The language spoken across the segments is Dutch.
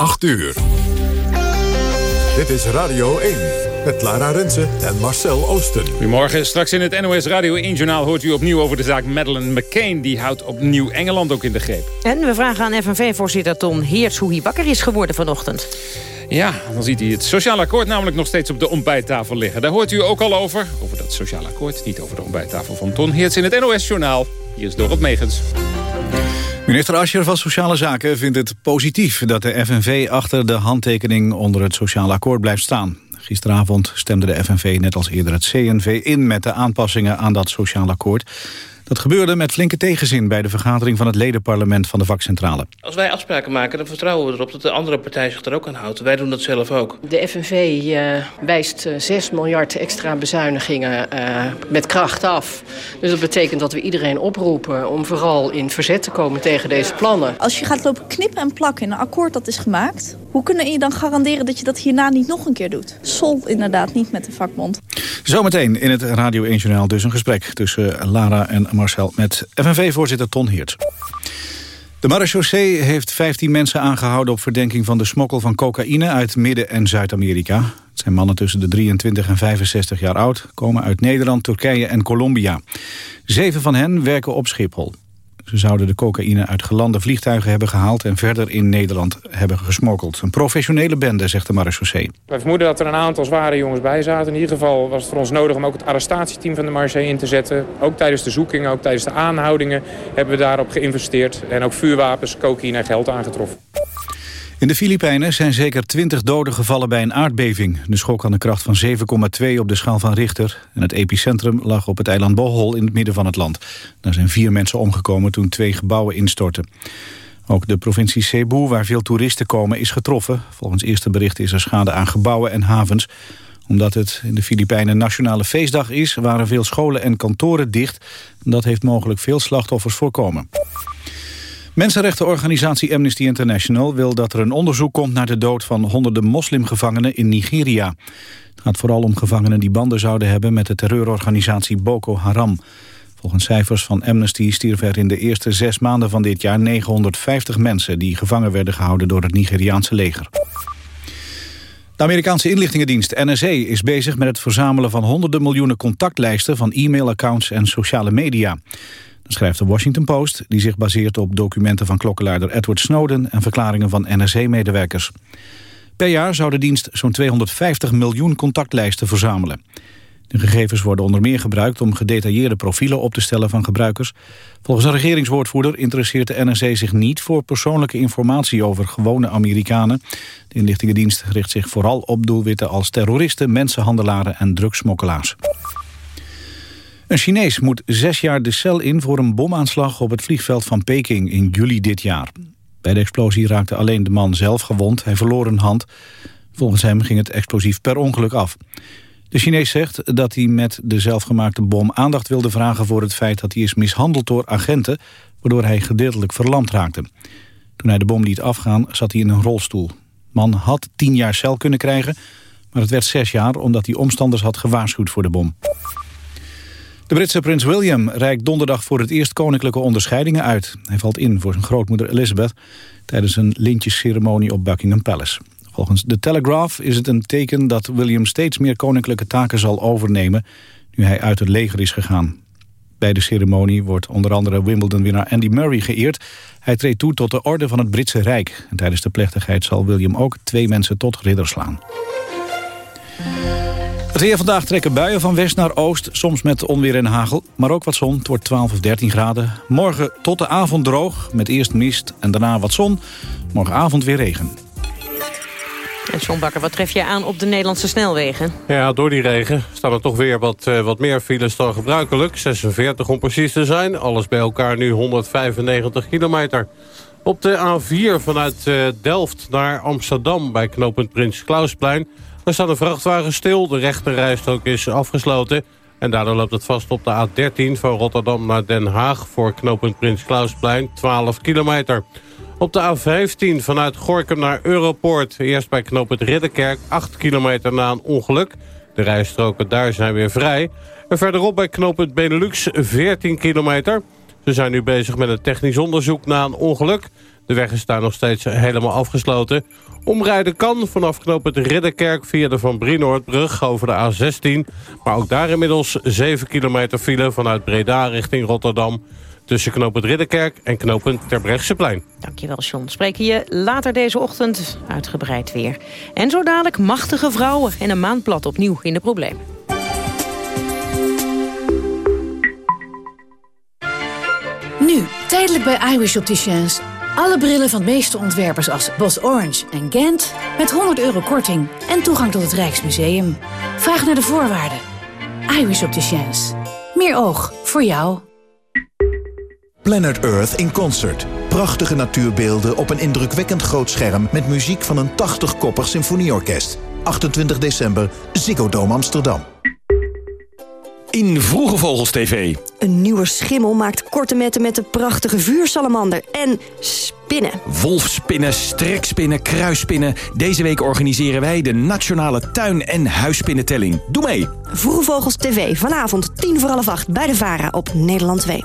8 uur. Dit is Radio 1 met Lara Rensen en Marcel Oosten. Goedemorgen. Straks in het NOS Radio 1-journaal hoort u opnieuw over de zaak Madeleine McCain. Die houdt opnieuw Engeland ook in de greep. En we vragen aan FNV-voorzitter Ton Heerts hoe hij wakker is geworden vanochtend. Ja, dan ziet hij het sociaal akkoord namelijk nog steeds op de ontbijttafel liggen. Daar hoort u ook al over. Over dat sociaal akkoord, niet over de ontbijttafel van Ton Heerts in het NOS-journaal. Hier is Dorot Megens. Minister Ascher van Sociale Zaken vindt het positief dat de FNV achter de handtekening onder het sociaal akkoord blijft staan. Gisteravond stemde de FNV net als eerder het CNV in met de aanpassingen aan dat sociaal akkoord. Dat gebeurde met flinke tegenzin bij de vergadering van het ledenparlement van de vakcentrale. Als wij afspraken maken, dan vertrouwen we erop dat de andere partij zich er ook aan houdt. Wij doen dat zelf ook. De FNV uh, wijst 6 miljard extra bezuinigingen uh, met kracht af. Dus dat betekent dat we iedereen oproepen om vooral in verzet te komen tegen deze plannen. Als je gaat lopen knippen en plakken in een akkoord dat is gemaakt... hoe kunnen je dan garanderen dat je dat hierna niet nog een keer doet? Sol inderdaad niet met de vakbond. Zometeen in het Radio 1 Journaal dus een gesprek tussen Lara en Marcel met FNV-voorzitter Ton Heert. De marechaussee heeft 15 mensen aangehouden op verdenking van de smokkel van cocaïne uit Midden- en Zuid-Amerika. Het zijn mannen tussen de 23 en 65 jaar oud, komen uit Nederland, Turkije en Colombia. Zeven van hen werken op Schiphol. Ze zouden de cocaïne uit gelande vliegtuigen hebben gehaald... en verder in Nederland hebben gesmokkeld. Een professionele bende, zegt de marechaussee. Wij vermoeden dat er een aantal zware jongens bij zaten. In ieder geval was het voor ons nodig om ook het arrestatieteam van de marechaussee in te zetten. Ook tijdens de zoekingen, ook tijdens de aanhoudingen hebben we daarop geïnvesteerd. En ook vuurwapens, cocaïne en geld aangetroffen. In de Filipijnen zijn zeker 20 doden gevallen bij een aardbeving. De schok had een kracht van 7,2 op de schaal van Richter. En het epicentrum lag op het eiland Bohol in het midden van het land. Daar zijn vier mensen omgekomen toen twee gebouwen instortten. Ook de provincie Cebu, waar veel toeristen komen, is getroffen. Volgens eerste berichten is er schade aan gebouwen en havens. Omdat het in de Filipijnen nationale feestdag is... waren veel scholen en kantoren dicht. Dat heeft mogelijk veel slachtoffers voorkomen. Mensenrechtenorganisatie Amnesty International wil dat er een onderzoek komt naar de dood van honderden moslimgevangenen in Nigeria. Het gaat vooral om gevangenen die banden zouden hebben met de terreurorganisatie Boko Haram. Volgens cijfers van Amnesty stierven er in de eerste zes maanden van dit jaar 950 mensen die gevangen werden gehouden door het Nigeriaanse leger. De Amerikaanse inlichtingendienst NSA is bezig met het verzamelen van honderden miljoenen contactlijsten van e-mailaccounts en sociale media schrijft de Washington Post, die zich baseert op documenten van klokkenluider Edward Snowden en verklaringen van NRC-medewerkers. Per jaar zou de dienst zo'n 250 miljoen contactlijsten verzamelen. De gegevens worden onder meer gebruikt om gedetailleerde profielen op te stellen van gebruikers. Volgens een regeringswoordvoerder interesseert de NRC zich niet voor persoonlijke informatie over gewone Amerikanen. De inlichtingendienst richt zich vooral op doelwitten als terroristen, mensenhandelaren en drugsmokkelaars. Een Chinees moet zes jaar de cel in voor een bomaanslag op het vliegveld van Peking in juli dit jaar. Bij de explosie raakte alleen de man zelf gewond. Hij verloor een hand. Volgens hem ging het explosief per ongeluk af. De Chinees zegt dat hij met de zelfgemaakte bom aandacht wilde vragen voor het feit dat hij is mishandeld door agenten, waardoor hij gedeeltelijk verlamd raakte. Toen hij de bom liet afgaan zat hij in een rolstoel. Man had tien jaar cel kunnen krijgen, maar het werd zes jaar omdat hij omstanders had gewaarschuwd voor de bom. De Britse prins William reikt donderdag voor het eerst koninklijke onderscheidingen uit. Hij valt in voor zijn grootmoeder Elizabeth tijdens een lintjesceremonie op Buckingham Palace. Volgens The Telegraph is het een teken dat William steeds meer koninklijke taken zal overnemen nu hij uit het leger is gegaan. Bij de ceremonie wordt onder andere Wimbledon-winnaar Andy Murray geëerd. Hij treedt toe tot de orde van het Britse Rijk. En tijdens de plechtigheid zal William ook twee mensen tot ridder slaan. Het weer vandaag trekken buien van west naar oost, soms met onweer en hagel. Maar ook wat zon, het wordt 12 of 13 graden. Morgen tot de avond droog, met eerst mist en daarna wat zon. Morgenavond weer regen. En John Bakker, wat tref je aan op de Nederlandse snelwegen? Ja, door die regen staan er toch weer wat, uh, wat meer files dan gebruikelijk. 46 om precies te zijn. Alles bij elkaar nu 195 kilometer. Op de A4 vanuit uh, Delft naar Amsterdam bij knooppunt Prins Klausplein... Er staat een vrachtwagen stil, de rechterrijstrook is afgesloten... en daardoor loopt het vast op de A13 van Rotterdam naar Den Haag... voor knooppunt Prins Klausplein, 12 kilometer. Op de A15 vanuit Gorkum naar Europoort... eerst bij knooppunt Ridderkerk, 8 kilometer na een ongeluk. De rijstroken daar zijn weer vrij. En verderop bij knooppunt Benelux, 14 kilometer... Ze zijn nu bezig met een technisch onderzoek na een ongeluk. De weg is daar nog steeds helemaal afgesloten. Omrijden kan vanaf knooppunt Ridderkerk via de Van Brienoordbrug over de A16. Maar ook daar inmiddels 7 kilometer file vanuit Breda richting Rotterdam tussen knooppunt Ridderkerk en knooppunt Terbrechtseplein. Dankjewel, John. Spreken je later deze ochtend uitgebreid weer. En zo dadelijk machtige vrouwen en een maandblad opnieuw in de problemen. Nu, tijdelijk bij iWish Opticians. Alle brillen van de meeste ontwerpers als Bos Orange en Gent... met 100 euro korting en toegang tot het Rijksmuseum. Vraag naar de voorwaarden. iWish Opticians. Meer oog voor jou. Planet Earth in Concert. Prachtige natuurbeelden op een indrukwekkend groot scherm... met muziek van een 80-koppig symfonieorkest. 28 december, Ziggo Dome Amsterdam. In Vroege Vogels TV. Een nieuwe schimmel maakt korte metten met de prachtige vuursalamander. En spinnen. Wolfspinnen, strekspinnen, kruisspinnen. Deze week organiseren wij de Nationale Tuin- en Huisspinnentelling. Doe mee! Vroege Vogels TV, vanavond 10 voor half 8 bij de VARA op Nederland 2.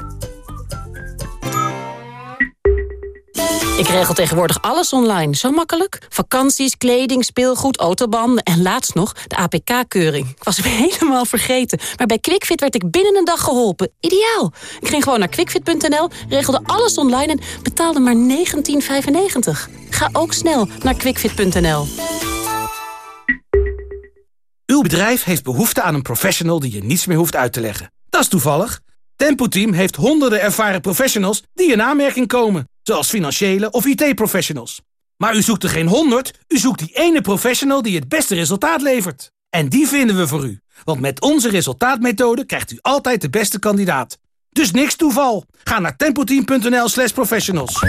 Ik regel tegenwoordig alles online. Zo makkelijk. Vakanties, kleding, speelgoed, autobanden en laatst nog de APK-keuring. Ik was hem helemaal vergeten. Maar bij QuickFit werd ik binnen een dag geholpen. Ideaal. Ik ging gewoon naar quickfit.nl, regelde alles online en betaalde maar 19,95. Ga ook snel naar quickfit.nl. Uw bedrijf heeft behoefte aan een professional die je niets meer hoeft uit te leggen. Dat is toevallig. Tempo Team heeft honderden ervaren professionals die in aanmerking komen zoals financiële of IT-professionals. Maar u zoekt er geen honderd, u zoekt die ene professional die het beste resultaat levert. En die vinden we voor u, want met onze resultaatmethode krijgt u altijd de beste kandidaat. Dus niks toeval. Ga naar tempoteam.nl slash professionals.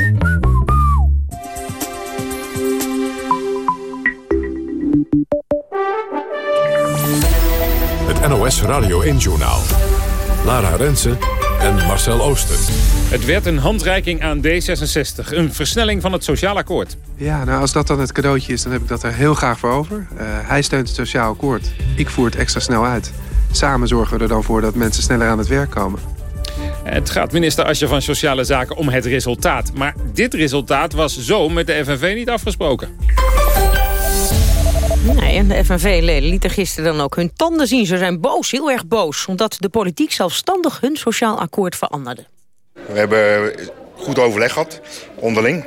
Het NOS Radio 1 Journaal. Lara Rensen en Marcel Ooster. Het werd een handreiking aan D66. Een versnelling van het sociaal akkoord. Ja, nou als dat dan het cadeautje is, dan heb ik dat er heel graag voor over. Uh, hij steunt het sociaal akkoord. Ik voer het extra snel uit. Samen zorgen we er dan voor dat mensen sneller aan het werk komen. Het gaat minister Asje van Sociale Zaken om het resultaat. Maar dit resultaat was zo met de FNV niet afgesproken. Nee, en de FNV-leden lieten gisteren dan ook hun tanden zien. Ze zijn boos, heel erg boos, omdat de politiek zelfstandig hun sociaal akkoord veranderde. We hebben goed overleg gehad, onderling.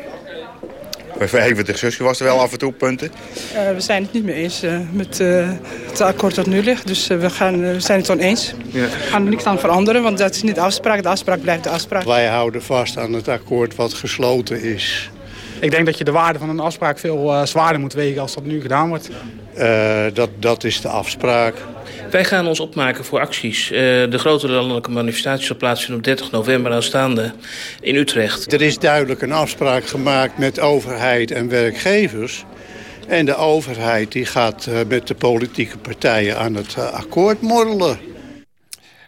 Even discussie was er wel af en toe punten. Uh, we zijn het niet meer eens uh, met uh, het akkoord dat nu ligt. Dus we, gaan, we zijn het oneens. Ja. We gaan er niks aan veranderen, want dat is niet de afspraak. De afspraak blijft de afspraak. Wij houden vast aan het akkoord wat gesloten is. Ik denk dat je de waarde van een afspraak veel zwaarder moet wegen als dat nu gedaan wordt. dat, dat is de afspraak. Wij gaan ons opmaken voor acties. Uh, de grote landelijke manifestatie zal plaatsvinden op 30 november aanstaande in Utrecht. Er is duidelijk een afspraak gemaakt met overheid en werkgevers. En de overheid die gaat uh, met de politieke partijen aan het uh, akkoord morrelen.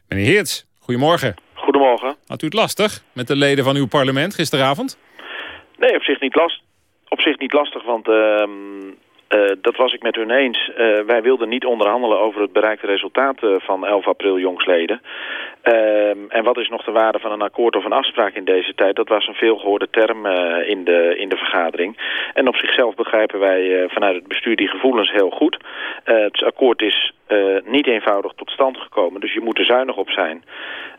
Meneer Heerts, goedemorgen. Goedemorgen. Had u het lastig met de leden van uw parlement gisteravond? Nee, op zich niet, last, op zich niet lastig, want... Uh, uh, dat was ik met hun eens. Uh, wij wilden niet onderhandelen over het bereikte resultaat uh, van 11 april jongsleden. Ehm, en wat is nog de waarde van een akkoord of een afspraak in deze tijd? Dat was een veelgehoorde term in, de, in de vergadering. En op zichzelf begrijpen wij vanuit het bestuur die gevoelens heel goed. het akkoord is niet eenvoudig tot stand gekomen, dus je moet er zuinig op zijn.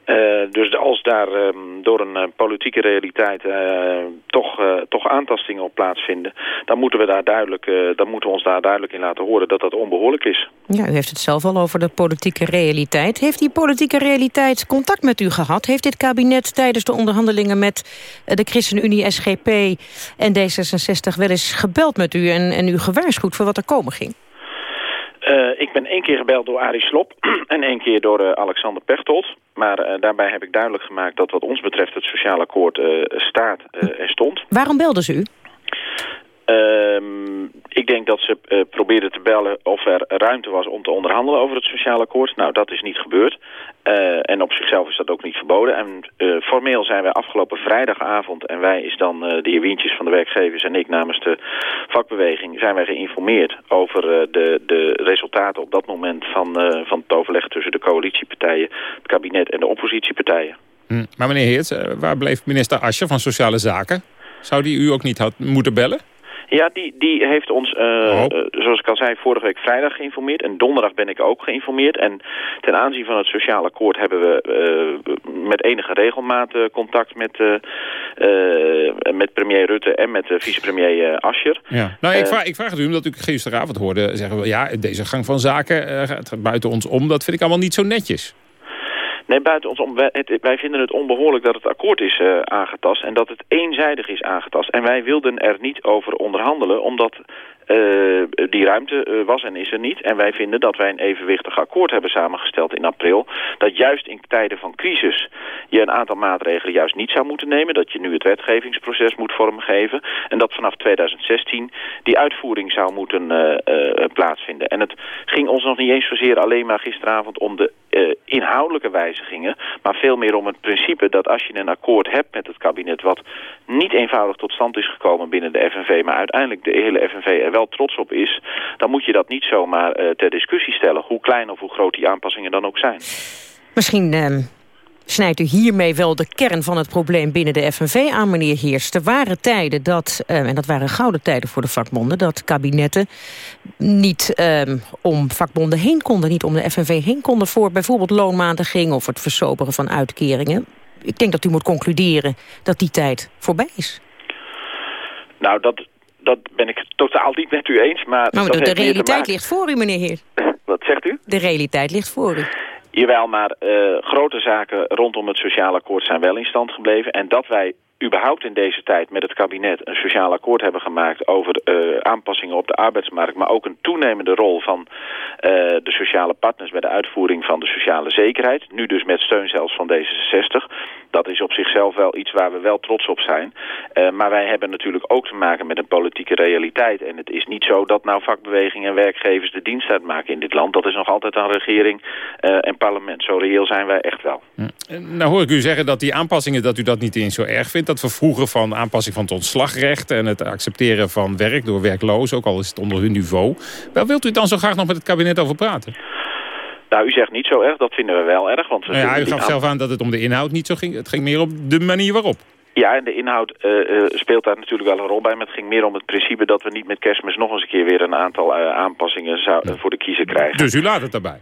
Uh, dus als daar um, door een uh, politieke realiteit uh, toch, toch aantastingen op plaatsvinden... dan moeten, we daar duidelijk, dan moeten we ons daar duidelijk in laten horen dat dat onbehoorlijk is. Ja, u heeft het zelf al over de politieke realiteit. Heeft die politieke realiteit contact met u gehad? Heeft dit kabinet tijdens de onderhandelingen met de ChristenUnie, SGP en D66... wel eens gebeld met u en, en u gewaarschuwd voor wat er komen ging? Ik ben één keer gebeld door Arie Slop en één keer door Alexander Pechtold. Maar uh, daarbij heb ik duidelijk gemaakt dat wat ons betreft het sociaal akkoord staat en stond. Waarom belden ze u? Ehm, ik denk dat ze uh, probeerden te bellen of er ruimte was om te onderhandelen over het sociaal akkoord. Nou, dat is niet gebeurd. Uh, en op zichzelf is dat ook niet verboden. En uh, formeel zijn wij afgelopen vrijdagavond, en wij is dan de heer Wientjes van de werkgevers en ik namens de vakbeweging, zijn wij geïnformeerd over de, de resultaten op dat moment van, van het overleg tussen de coalitiepartijen, het kabinet en de oppositiepartijen. Hm. Maar meneer Heerts, waar bleef minister Ascher van Sociale Zaken? Zou die u ook niet had moeten bellen? Ja, die, die heeft ons, uh, zoals ik al zei, vorige week vrijdag geïnformeerd. En donderdag ben ik ook geïnformeerd. En ten aanzien van het sociaal akkoord hebben we uh, met enige regelmaat contact met, met premier Rutte en met vicepremier Ascher. Ja. Nou, ik, vraag, ik vraag het u omdat u gisteravond hoorde zeggen... ja, deze gang van zaken gaat buiten ons om. Dat vind ik allemaal niet zo netjes. Nee, buiten ons om. Wij, vinden het onbehoorlijk dat het akkoord is uh, aangetast en dat het eenzijdig is aangetast. En wij wilden er niet over onderhandelen, omdat uh, die ruimte uh, was en is er niet. En wij vinden dat wij een evenwichtig akkoord hebben samengesteld in april. Dat juist in tijden van crisis je een aantal maatregelen juist niet zou moeten nemen. Dat je nu het wetgevingsproces moet vormgeven. En dat vanaf 2016 die uitvoering zou moeten uh, plaatsvinden. En het ging ons nog niet eens zozeer alleen maar gisteravond om de inhoudelijke wijzigingen. Maar veel meer om het principe dat als je een akkoord hebt met het kabinet... wat niet eenvoudig tot stand is gekomen binnen de FNV... maar uiteindelijk de hele FNV wel trots op is... dan moet je dat niet zomaar uh, ter discussie stellen... hoe klein of hoe groot die aanpassingen dan ook zijn. Misschien uh, snijdt u hiermee wel de kern van het probleem binnen de FNV aan, meneer Heers. Er waren tijden dat, uh, en dat waren gouden tijden voor de vakbonden... dat kabinetten niet ehm, om vakbonden heen konden... niet om de FNV heen konden voor bijvoorbeeld loonmatiging... of het versoberen van uitkeringen. Ik denk dat u moet concluderen dat die tijd voorbij is. Nou, dat, dat ben ik totaal niet met u eens. Maar nou, de, de realiteit ligt voor u, meneer Heer. Wat zegt u? De realiteit ligt voor u. Jawel, maar uh, grote zaken rondom het sociaal akkoord zijn wel in stand gebleven. En dat wij überhaupt in deze tijd met het kabinet een sociaal akkoord hebben gemaakt over uh, aanpassingen op de arbeidsmarkt, maar ook een toenemende rol van uh, de sociale partners bij de uitvoering van de sociale zekerheid. Nu dus met steun zelfs van D66. Dat is op zichzelf wel iets waar we wel trots op zijn. Uh, maar wij hebben natuurlijk ook te maken met een politieke realiteit. En het is niet zo dat nou vakbeweging en werkgevers de dienst uitmaken in dit land. Dat is nog altijd aan regering en parlement. Zo reëel zijn wij echt wel. Nou hoor ik u zeggen dat die aanpassingen dat u dat niet eens zo erg vindt dat vervroegen van aanpassing van het ontslagrecht... en het accepteren van werk door werklozen, ook al is het onder hun niveau. Wel wilt u dan zo graag nog met het kabinet over praten? Nou, u zegt niet zo erg, dat vinden we wel erg. Want we nou ja, u gaf zelf aan dat het om de inhoud niet zo ging. Het ging meer op de manier waarop. Ja, en de inhoud uh, uh, speelt daar natuurlijk wel een rol bij. Maar het ging meer om het principe dat we niet met kerstmis nog eens een keer weer een aantal uh, aanpassingen zou, voor de kiezer krijgen. Dus u laat het daarbij?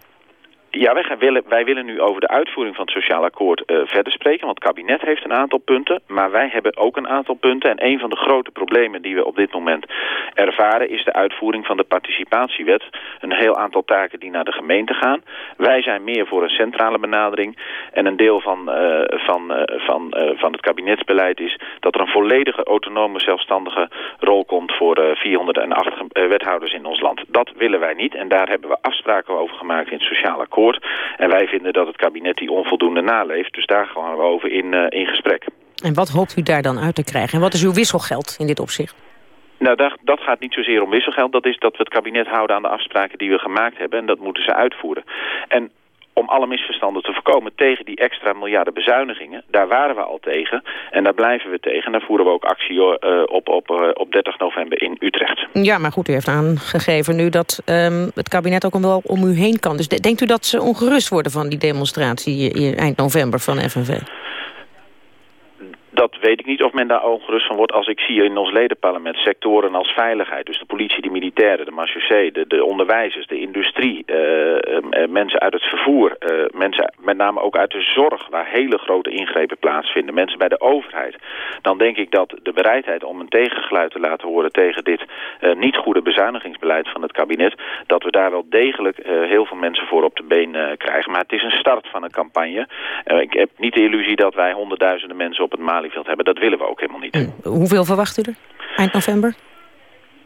Ja, wij, gaan willen, wij willen nu over de uitvoering van het sociaal akkoord uh, verder spreken. Want het kabinet heeft een aantal punten, maar wij hebben ook een aantal punten. En een van de grote problemen die we op dit moment ervaren... is de uitvoering van de participatiewet. Een heel aantal taken die naar de gemeente gaan. Wij zijn meer voor een centrale benadering. En een deel van, uh, van, uh, van, van het kabinetsbeleid is... dat er een volledige autonome, zelfstandige rol komt... voor 408 wethouders in ons land. Dat willen wij niet. En daar hebben we afspraken over gemaakt in het sociaal akkoord. En wij vinden dat het kabinet die onvoldoende naleeft. Dus daar gaan we over in, uh, in gesprek. En wat hoopt u daar dan uit te krijgen? En wat is uw wisselgeld in dit opzicht? Nou, dat, dat gaat niet zozeer om wisselgeld. Dat is dat we het kabinet houden aan de afspraken die we gemaakt hebben. En dat moeten ze uitvoeren. En om alle misverstanden te voorkomen tegen die extra miljarden bezuinigingen. Daar waren we al tegen en daar blijven we tegen. En daar voeren we ook actie uh, op, op, uh, op 30 november in Utrecht. Ja, maar goed, u heeft aangegeven nu dat um, het kabinet ook wel om u heen kan. Dus denkt u dat ze ongerust worden van die demonstratie eind november van FNV? Dat weet ik niet of men daar ongerust van wordt als ik zie in ons ledenparlement sectoren als veiligheid. Dus de politie, de militairen, de marechaussee, de, de onderwijzers, de industrie, uh, uh, mensen uit het vervoer, mensen met name ook uit de zorg waar hele grote ingrepen plaatsvinden, mensen bij de overheid. Dan denk ik dat de bereidheid om een tegengeluid te laten horen tegen dit niet goede bezuinigingsbeleid van het kabinet, dat we daar wel degelijk heel veel mensen voor op de been krijgen. Maar het is een start van een campagne. ik heb niet de illusie dat wij honderdduizenden mensen op het Hebben. Dat willen we ook helemaal niet. En hoeveel verwacht u er eind november?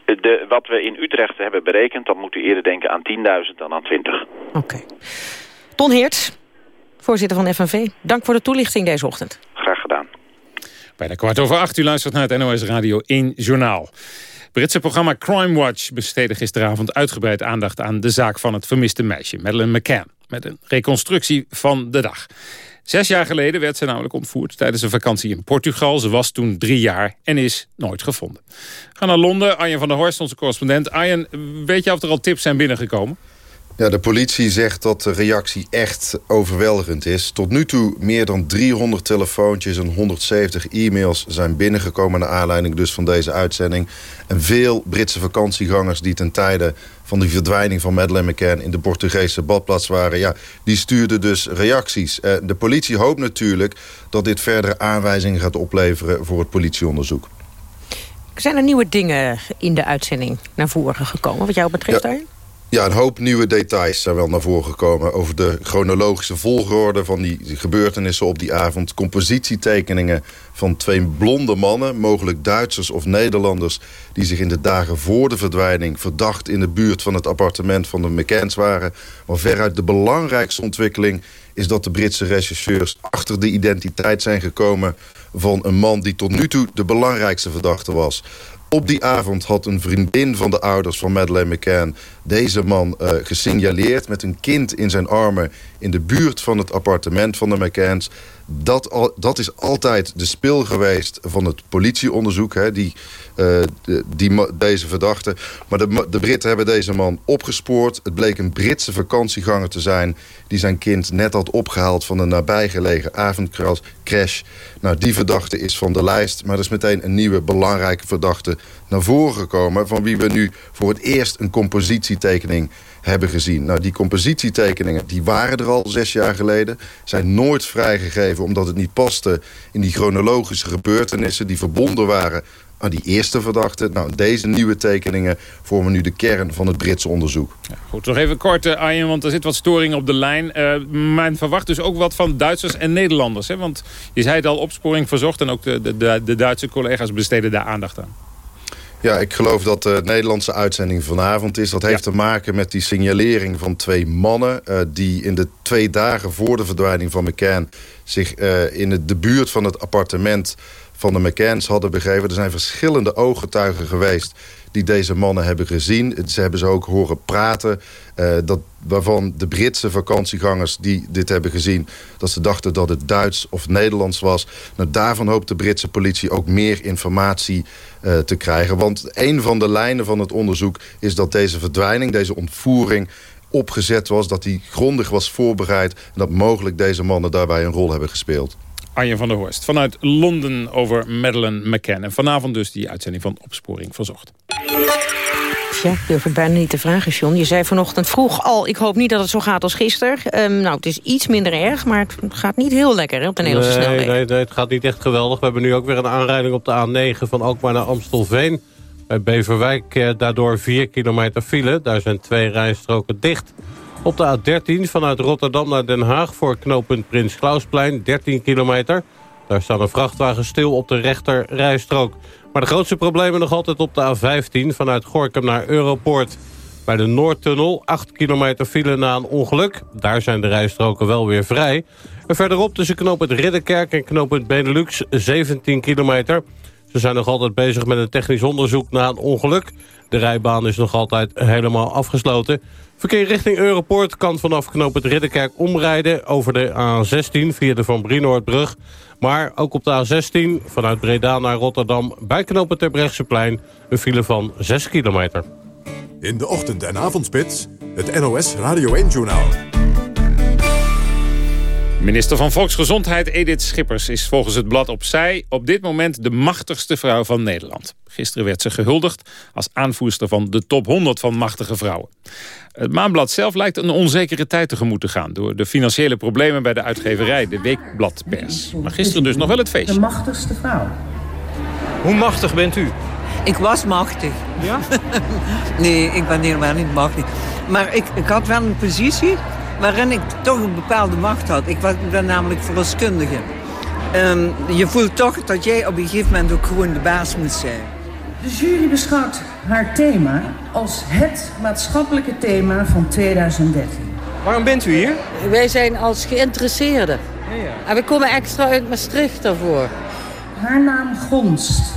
De, wat we in Utrecht hebben berekend, dan moet u eerder denken aan 10.000 dan aan 20. Oké. Okay. Ton Heert, voorzitter van FNV. Dank voor de toelichting deze ochtend. Graag gedaan. Bij de kwart over acht, u luistert naar het NOS Radio 1 Journaal. Britse programma Crime Watch besteedde gisteravond uitgebreid aandacht aan de zaak van het vermiste meisje, Madeleine McCann. Met een reconstructie van de dag. Zes jaar geleden werd ze namelijk ontvoerd tijdens een vakantie in Portugal. Ze was toen drie jaar en is nooit gevonden. Gaan naar Londen. Arjen van der Horst, onze correspondent. Arjen, weet je of er al tips zijn binnengekomen? Ja, de politie zegt dat de reactie echt overweldigend is. Tot nu toe meer dan 300 telefoontjes en 170 e-mails zijn binnengekomen... naar aanleiding dus van deze uitzending. En veel Britse vakantiegangers die ten tijde van de verdwijning van Madeleine McCann... in de Portugese badplaats waren, ja, die stuurden dus reacties. Eh, de politie hoopt natuurlijk dat dit verdere aanwijzingen gaat opleveren... voor het politieonderzoek. Zijn er nieuwe dingen in de uitzending naar voren gekomen, wat jou betreft Ja. daar? Ja, een hoop nieuwe details zijn wel naar voren gekomen... over de chronologische volgorde van die gebeurtenissen op die avond. Compositietekeningen van twee blonde mannen... mogelijk Duitsers of Nederlanders... die zich in de dagen voor de verdwijning... verdacht in de buurt van het appartement van de McCanns waren. Maar veruit de belangrijkste ontwikkeling... is dat de Britse rechercheurs achter de identiteit zijn gekomen... van een man die tot nu toe de belangrijkste verdachte was... Op die avond had een vriendin van de ouders van Madeleine McCann... deze man eh, gesignaleerd met een kind in zijn armen... in de buurt van het appartement van de McCanns. Dat, al, dat is altijd de spil geweest van het politieonderzoek... Hè, die, eh, die, deze verdachte. Maar de, de Britten hebben deze man opgespoord. Het bleek een Britse vakantieganger te zijn... die zijn kind net had opgehaald van een nabijgelegen avondcrash. Nou, die verdachte is van de lijst. Maar er is meteen een nieuwe belangrijke verdachte naar voren gekomen... van wie we nu voor het eerst een compositietekening hebben gezien. Nou, die compositietekeningen die waren er al zes jaar geleden. Zijn nooit vrijgegeven omdat het niet paste in die chronologische gebeurtenissen... die verbonden waren aan die eerste verdachte. Nou, deze nieuwe tekeningen vormen nu de kern van het Britse onderzoek. Goed, nog even kort, eh, Arjen, want er zit wat storing op de lijn. Eh men verwacht dus ook wat van Duitsers en Nederlanders. Hè? Want je zei het al, opsporing verzocht... en ook de, de, de Duitse collega's besteden daar aandacht aan. Ja, ik geloof dat de Nederlandse uitzending vanavond is. Dat heeft te maken met die signalering van twee mannen... eh, die in de twee dagen voor de verdwijning van McCann... zich eh, in de buurt van het appartement van de McCanns hadden begeven. Er zijn verschillende ooggetuigen geweest die deze mannen hebben gezien. Ze hebben ze ook horen praten. eh, dat, waarvan de Britse vakantiegangers die dit hebben gezien... dat ze dachten dat het Duits of Nederlands was. Nou, daarvan hoopt de Britse politie ook meer informatie eh, te krijgen. Want een van de lijnen van het onderzoek is dat deze verdwijning, deze ontvoering opgezet was, dat die grondig was voorbereid... en dat mogelijk deze mannen daarbij een rol hebben gespeeld. Arjen van der Horst vanuit Londen over Madeleine McCann. En vanavond dus die uitzending van Opsporing Verzocht. Ja, ik durf het bijna niet te vragen, John. Je zei vanochtend vroeg al, ik hoop niet dat het zo gaat als gisteren. Ehm, nou, het is iets minder erg, maar het gaat niet heel lekker hè, op de Nederlandse nee, snelweg. nee, nee, het gaat niet echt geweldig. We hebben nu ook weer een aanrijding op de A9 van Alkmaar naar Amstelveen. Bij Beverwijk eh, daardoor 4 kilometer file. Daar zijn twee rijstroken dicht. Op de A13 vanuit Rotterdam naar Den Haag voor knooppunt Prins Klausplein 13 kilometer. Daar staan een vrachtwagen stil op de rechter rijstrook. Maar de grootste problemen nog altijd op de A15 vanuit Gorkum naar Europoort. Bij de Noordtunnel 8 kilometer file na een ongeluk. Daar zijn de rijstroken wel weer vrij. En verderop tussen knooppunt Ridderkerk en knooppunt Benelux 17 kilometer. Ze zijn nog altijd bezig met een technisch onderzoek na een ongeluk. De rijbaan is nog altijd helemaal afgesloten. Verkeer richting Europoort kan vanaf knooppunt Ridderkerk omrijden... over de A16 via de Van Brienoordbrug. Maar ook op de A16 vanuit Breda naar Rotterdam... bij knooppunt Terbrechtseplein een file van 6 kilometer. In de ochtend- en avondspits, het NOS Radio 1-journaal. Minister van Volksgezondheid Edith Schippers is volgens het blad Opzij... op dit moment de machtigste vrouw van Nederland. Gisteren werd ze gehuldigd als aanvoerster van de top 100 van machtige vrouwen. Het Maanblad zelf lijkt een onzekere tijd tegemoet te gaan... door de financiële problemen bij de uitgeverij, de Weekbladpers. Maar gisteren dus nog wel het feest. De machtigste vrouw. Hoe machtig bent u? Ik was machtig. Ja? nee, ik ben helemaal niet machtig. Maar ik, ik had wel een positie waarin ik toch een bepaalde macht had. Ik ben namelijk verloskundige. Ehm, je voelt toch dat jij op een gegeven moment ook gewoon de baas moet zijn. De jury beschouwt haar thema als het maatschappelijke thema van 2013. Waarom bent u hier? Wij zijn als geïnteresseerden. En we komen extra uit Maastricht daarvoor. Haar naam gonst.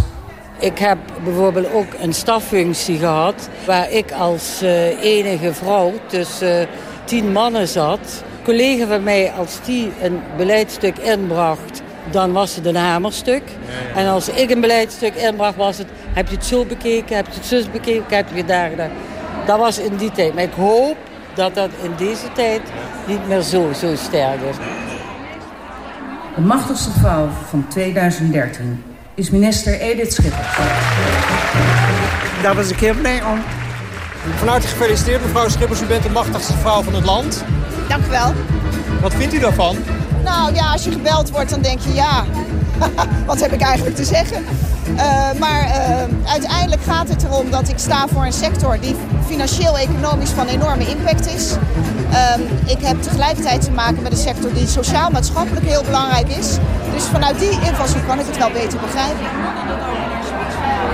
Ik heb bijvoorbeeld ook een staffunctie gehad... waar ik als eh, enige vrouw tussen tien mannen zat. Een collega van mij, als die een beleidstuk inbracht... dan was het een hamerstuk. En als ik een beleidstuk inbracht, was het... heb je het zo bekeken, heb je het zus bekeken, heb je het daar gedaan. Dat was in die tijd. Maar ik hoop dat dat in deze tijd niet meer zo, zo sterk is. De machtigste vrouw van 2013 is minister Edith Schippers. Daar was ik heel blij om. Van harte gefeliciteerd mevrouw Schippers. U bent de machtigste vrouw van het land. Dank u wel. Wat vindt u daarvan? Nou ja, als je gebeld wordt dan denk je ja, wat heb ik eigenlijk te zeggen? Uh, maar uh, uiteindelijk gaat het erom dat ik sta voor een sector die financieel-economisch van enorme impact is. Uh, ik heb tegelijkertijd te maken met een sector die sociaal-maatschappelijk heel belangrijk is. Dus vanuit die invalshoek kan ik het wel beter begrijpen.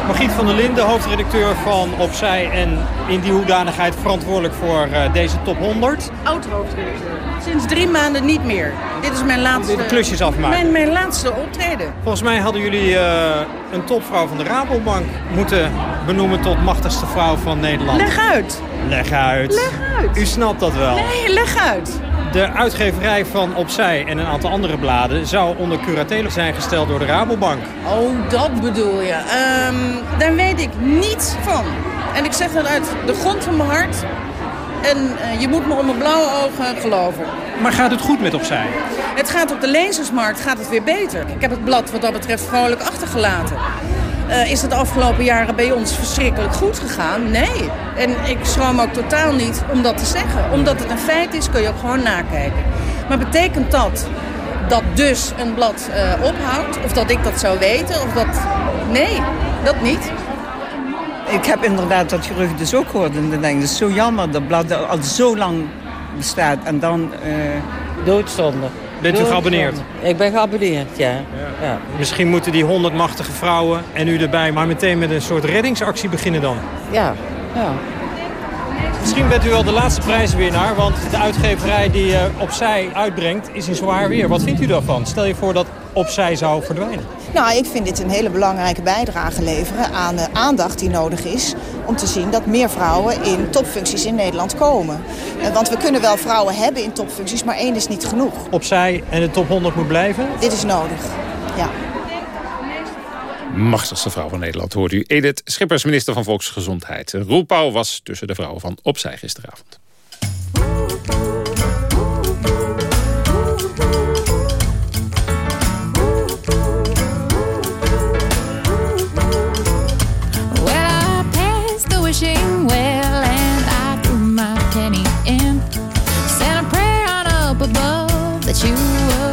Margriet van der Linden, hoofdredacteur van Opzij en in die hoedanigheid verantwoordelijk voor uh, deze top 100. Oud-hoofdredacteur. Sinds drie maanden niet meer. Dit is mijn laatste... De klusjes afmaken. Mijn, mijn laatste optreden. Volgens mij hadden jullie uh, een topvrouw van de Rabobank moeten benoemen tot machtigste vrouw van Nederland. Leg uit. Leg uit. Leg uit. U snapt dat wel. Nee, leg uit. De uitgeverij van Opzij en een aantal andere bladen zou onder curatele zijn gesteld door de Rabobank. Oh, dat bedoel je. Um, daar weet ik niets van. En ik zeg dat uit de grond van mijn hart. En uh, je moet me om mijn blauwe ogen geloven. Maar gaat het goed met Opzij? Het gaat op de lezersmarkt gaat het weer beter. Ik heb het blad wat dat betreft vrolijk achtergelaten. Uh, is het de afgelopen jaren bij ons verschrikkelijk goed gegaan? Nee. En ik schroom ook totaal niet om dat te zeggen. Omdat het een feit is, kun je ook gewoon nakijken. Maar betekent dat dat dus een blad uh, ophoudt? Of dat ik dat zou weten? Of dat... Nee, dat niet. Ik heb inderdaad dat gerucht dus ook gehoord. En dan denk ik, het is zo jammer dat blad al zo lang bestaat. En dan... Uh... Doodzonde. Bent u geabonneerd? Ik ben geabonneerd, ja. Ja. ja. Misschien moeten die honderd machtige vrouwen en u erbij... maar meteen met een soort reddingsactie beginnen dan. Ja, ja. Misschien bent u wel de laatste prijswinnaar... want de uitgeverij die uh, Opzij uitbrengt is in zwaar weer. Wat vindt u daarvan? Stel je voor dat Opzij zou verdwijnen. Nou, ik vind dit een hele belangrijke bijdrage leveren aan de aandacht die nodig is... om te zien dat meer vrouwen in topfuncties in Nederland komen. Want we kunnen wel vrouwen hebben in topfuncties, maar één is niet genoeg. Opzij en de top 100 moet blijven? Dit is nodig, ja. Machtigste vrouw van Nederland hoort u. Edith Schippers, minister van Volksgezondheid. Roel Pauw was tussen de vrouwen van Opzij gisteravond. well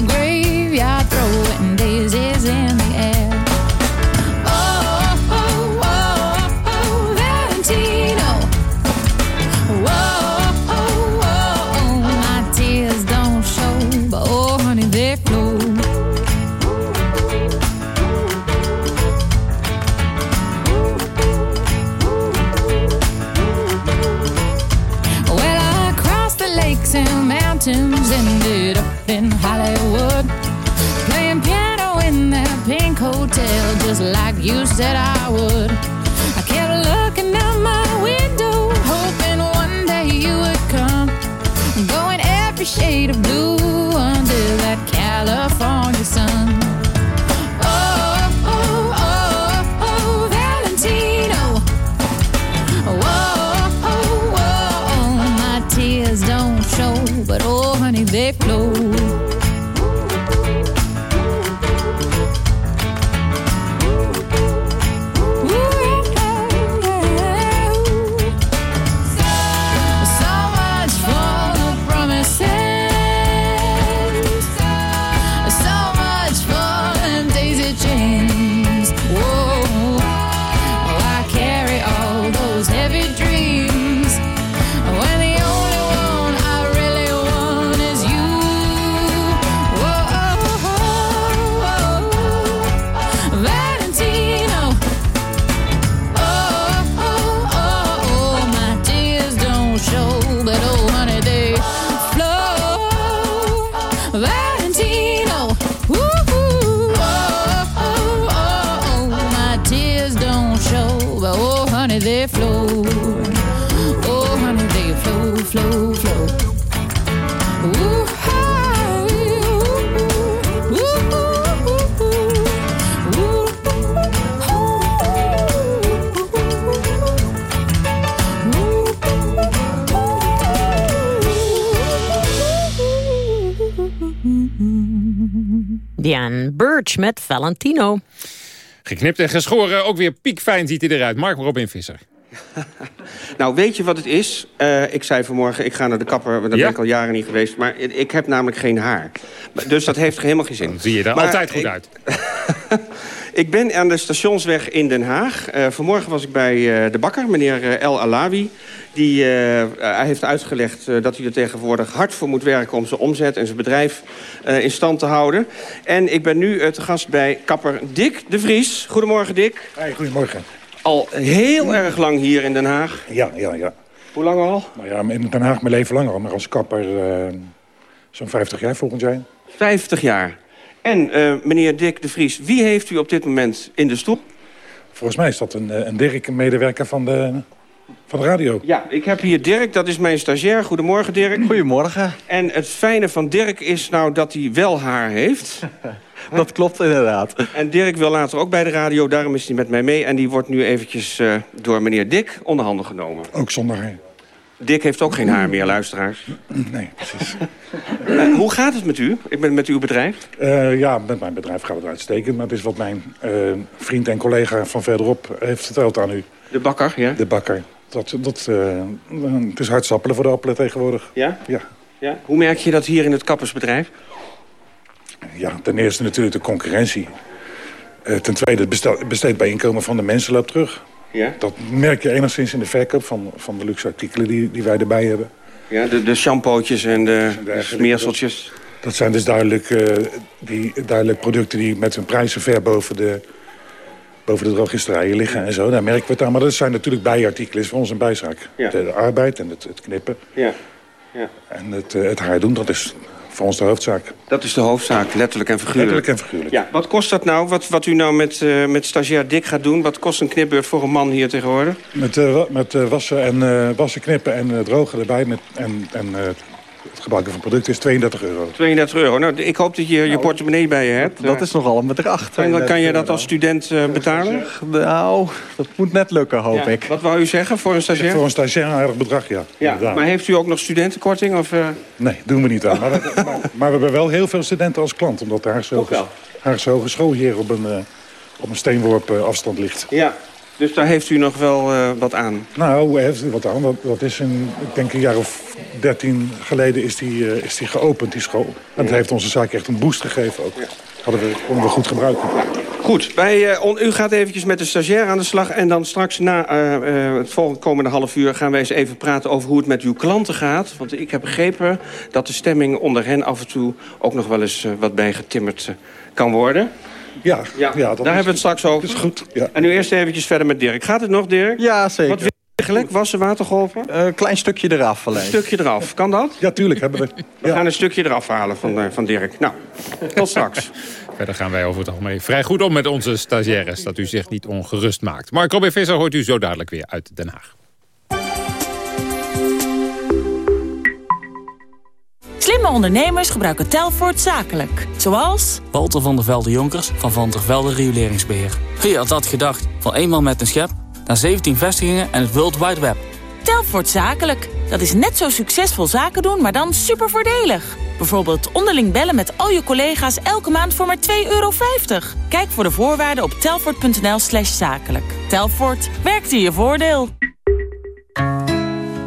the graveyard, like you said I would. Birch met Valentino. Geknipt en geschoren, ook weer piekfijn ziet hij eruit. Mark Robin Visser. Nou, weet je wat het is? Uh, ik zei vanmorgen, ik ga naar de kapper, daar ja? ben ik al jaren niet geweest. Maar ik heb namelijk geen haar. Dus dat heeft helemaal geen zin. Dan zie je er maar altijd goed ik, uit. ik ben aan de stationsweg in Den Haag. Uh, vanmorgen was ik bij uh, de bakker, meneer El Alawi. Die, hij heeft uitgelegd dat hij er tegenwoordig hard voor moet werken... om zijn omzet en zijn bedrijf in stand te houden. En ik ben nu te gast bij kapper Dick de Vries. Goedemorgen, Dick. Hey, goedemorgen al heel erg lang hier in Den Haag. Ja, ja, ja. Hoe lang al? Nou ja, in Den Haag mijn leven lang al. Maar als kapper zo'n 50 jaar volgend jaar. 50 jaar. En uh, meneer Dick de Vries, wie heeft u op dit moment in de stoel? Volgens mij is dat een, eh, een Dirk, een medewerker van de, van de radio. Ja, ik heb hier Dirk, dat is mijn stagiair. Goedemorgen, Dirk. Goedemorgen. En het fijne van Dirk is nou dat hij wel haar heeft. dat klopt inderdaad. En Dirk wil later ook bij de radio, daarom is hij met mij mee. En die wordt nu eventjes uh, door meneer Dick onder handen genomen. Ook zonder haar. Dick heeft ook geen haar meer, luisteraars. Nee, precies. Uh, hoe gaat het met u? Ik ben met uw bedrijf? Uh, ja, met mijn bedrijf gaat het uitstekend. Maar het is wat mijn vriend en collega van verderop heeft verteld aan u. De bakker, ja? De bakker. Dat, dat, het is hard sappelen voor de appelen tegenwoordig. Ja? Ja. ja? Hoe merk je dat hier in het kappersbedrijf? ja, ten eerste natuurlijk de concurrentie. Uh, ten tweede het besteedbaar inkomen van de mensen loopt terug. Ja? Dat merk je enigszins in de verkoop van, van de luxe artikelen die, die wij erbij hebben. Ja, de, de shampootjes en de, de smeerseltjes. Dat zijn dus duidelijk, uh, die, duidelijk producten die met hun prijzen ver boven de, boven de drogisterijen liggen en zo. Daar merken we het aan. Maar dat zijn natuurlijk bijartikelen, is voor ons een bijzaak. Ja. De, de, arbeid en het, het knippen. Ja. Ja. En het, het haar doen, dat is voor ons de hoofdzaak. Dat is de hoofdzaak, letterlijk en figuurlijk. Letterlijk en figuurlijk. Ja, wat kost dat nou, wat, wat u nou met, uh, met stagiair Dick gaat doen? Wat kost een knipbeurt voor een man hier tegenwoordig? Met, uh, met uh, wassen, en, wassen, knippen en drogen erbij met, en, en het gebruiken van producten is 32 euro. 32 euro. Nou, ik hoop dat je je nou, portemonnee bij je hebt. Dat is nogal een bedrag. En dan kan je dat als student uh, betalen? Nou, dat moet net lukken, hoop ja. ik. Wat wou u zeggen voor een stagiair? Voor een stagiair een aardig bedrag, ja. ja maar heeft u ook nog studentenkorting? Of, uh... Nee, doen we niet aan. Maar, maar, maar, we hebben wel heel veel studenten als klant. Omdat de Haagse, Haagse Hogeschool hier op een, uh, op een steenworp afstand ligt. Ja, dus daar heeft u nog wel uh, wat aan? Nou, heeft u wat aan. Dat, dat is een, ik denk een jaar of dertien geleden is die, uh, is die geopend, die school. En dat heeft onze zaak echt een boost gegeven ook. Hadden we, konden we goed gebruiken. Goed, bij, uh, on, u gaat eventjes met de stagiair aan de slag... en dan straks na het volgende komende half uur... gaan wij eens even praten over hoe het met uw klanten gaat. Want ik heb begrepen dat de stemming onder hen af en toe... ook nog wel eens wat bijgetimmerd kan worden. Ja, ja, ja daar hebben we het straks over. Dat is goed, ja. En nu eerst eventjes verder met Dirk. Gaat het nog, Dirk? Ja, zeker. Wat wil je eigenlijk? Wassen, watergolven? Een uh, klein stukje eraf alleen. Een stukje eraf. Kan dat? Ja, tuurlijk hebben we. We ja. gaan een stukje eraf halen van, uh, van Dirk. Nou, tot straks. Verder gaan wij over het algemeen vrij goed om met onze stagiaires... dat u zich niet ongerust maakt. Mark Robin Visser hoort u zo dadelijk weer uit Den Haag. Slimme ondernemers gebruiken Telfort zakelijk. Zoals... Walter van der Velde Jonkers van Van der Velde Rioleringsbeheer. Wie had dat gedacht? Van man met een schep naar 17 vestigingen en het World Wide Web. Telfort zakelijk. Dat is net zo succesvol zaken doen, maar dan super voordelig. Bijvoorbeeld onderling bellen met al je collega's elke maand voor maar 2,50 euro. Kijk voor de voorwaarden op telfort.nl slash zakelijk. Telfort, werkt in je voordeel.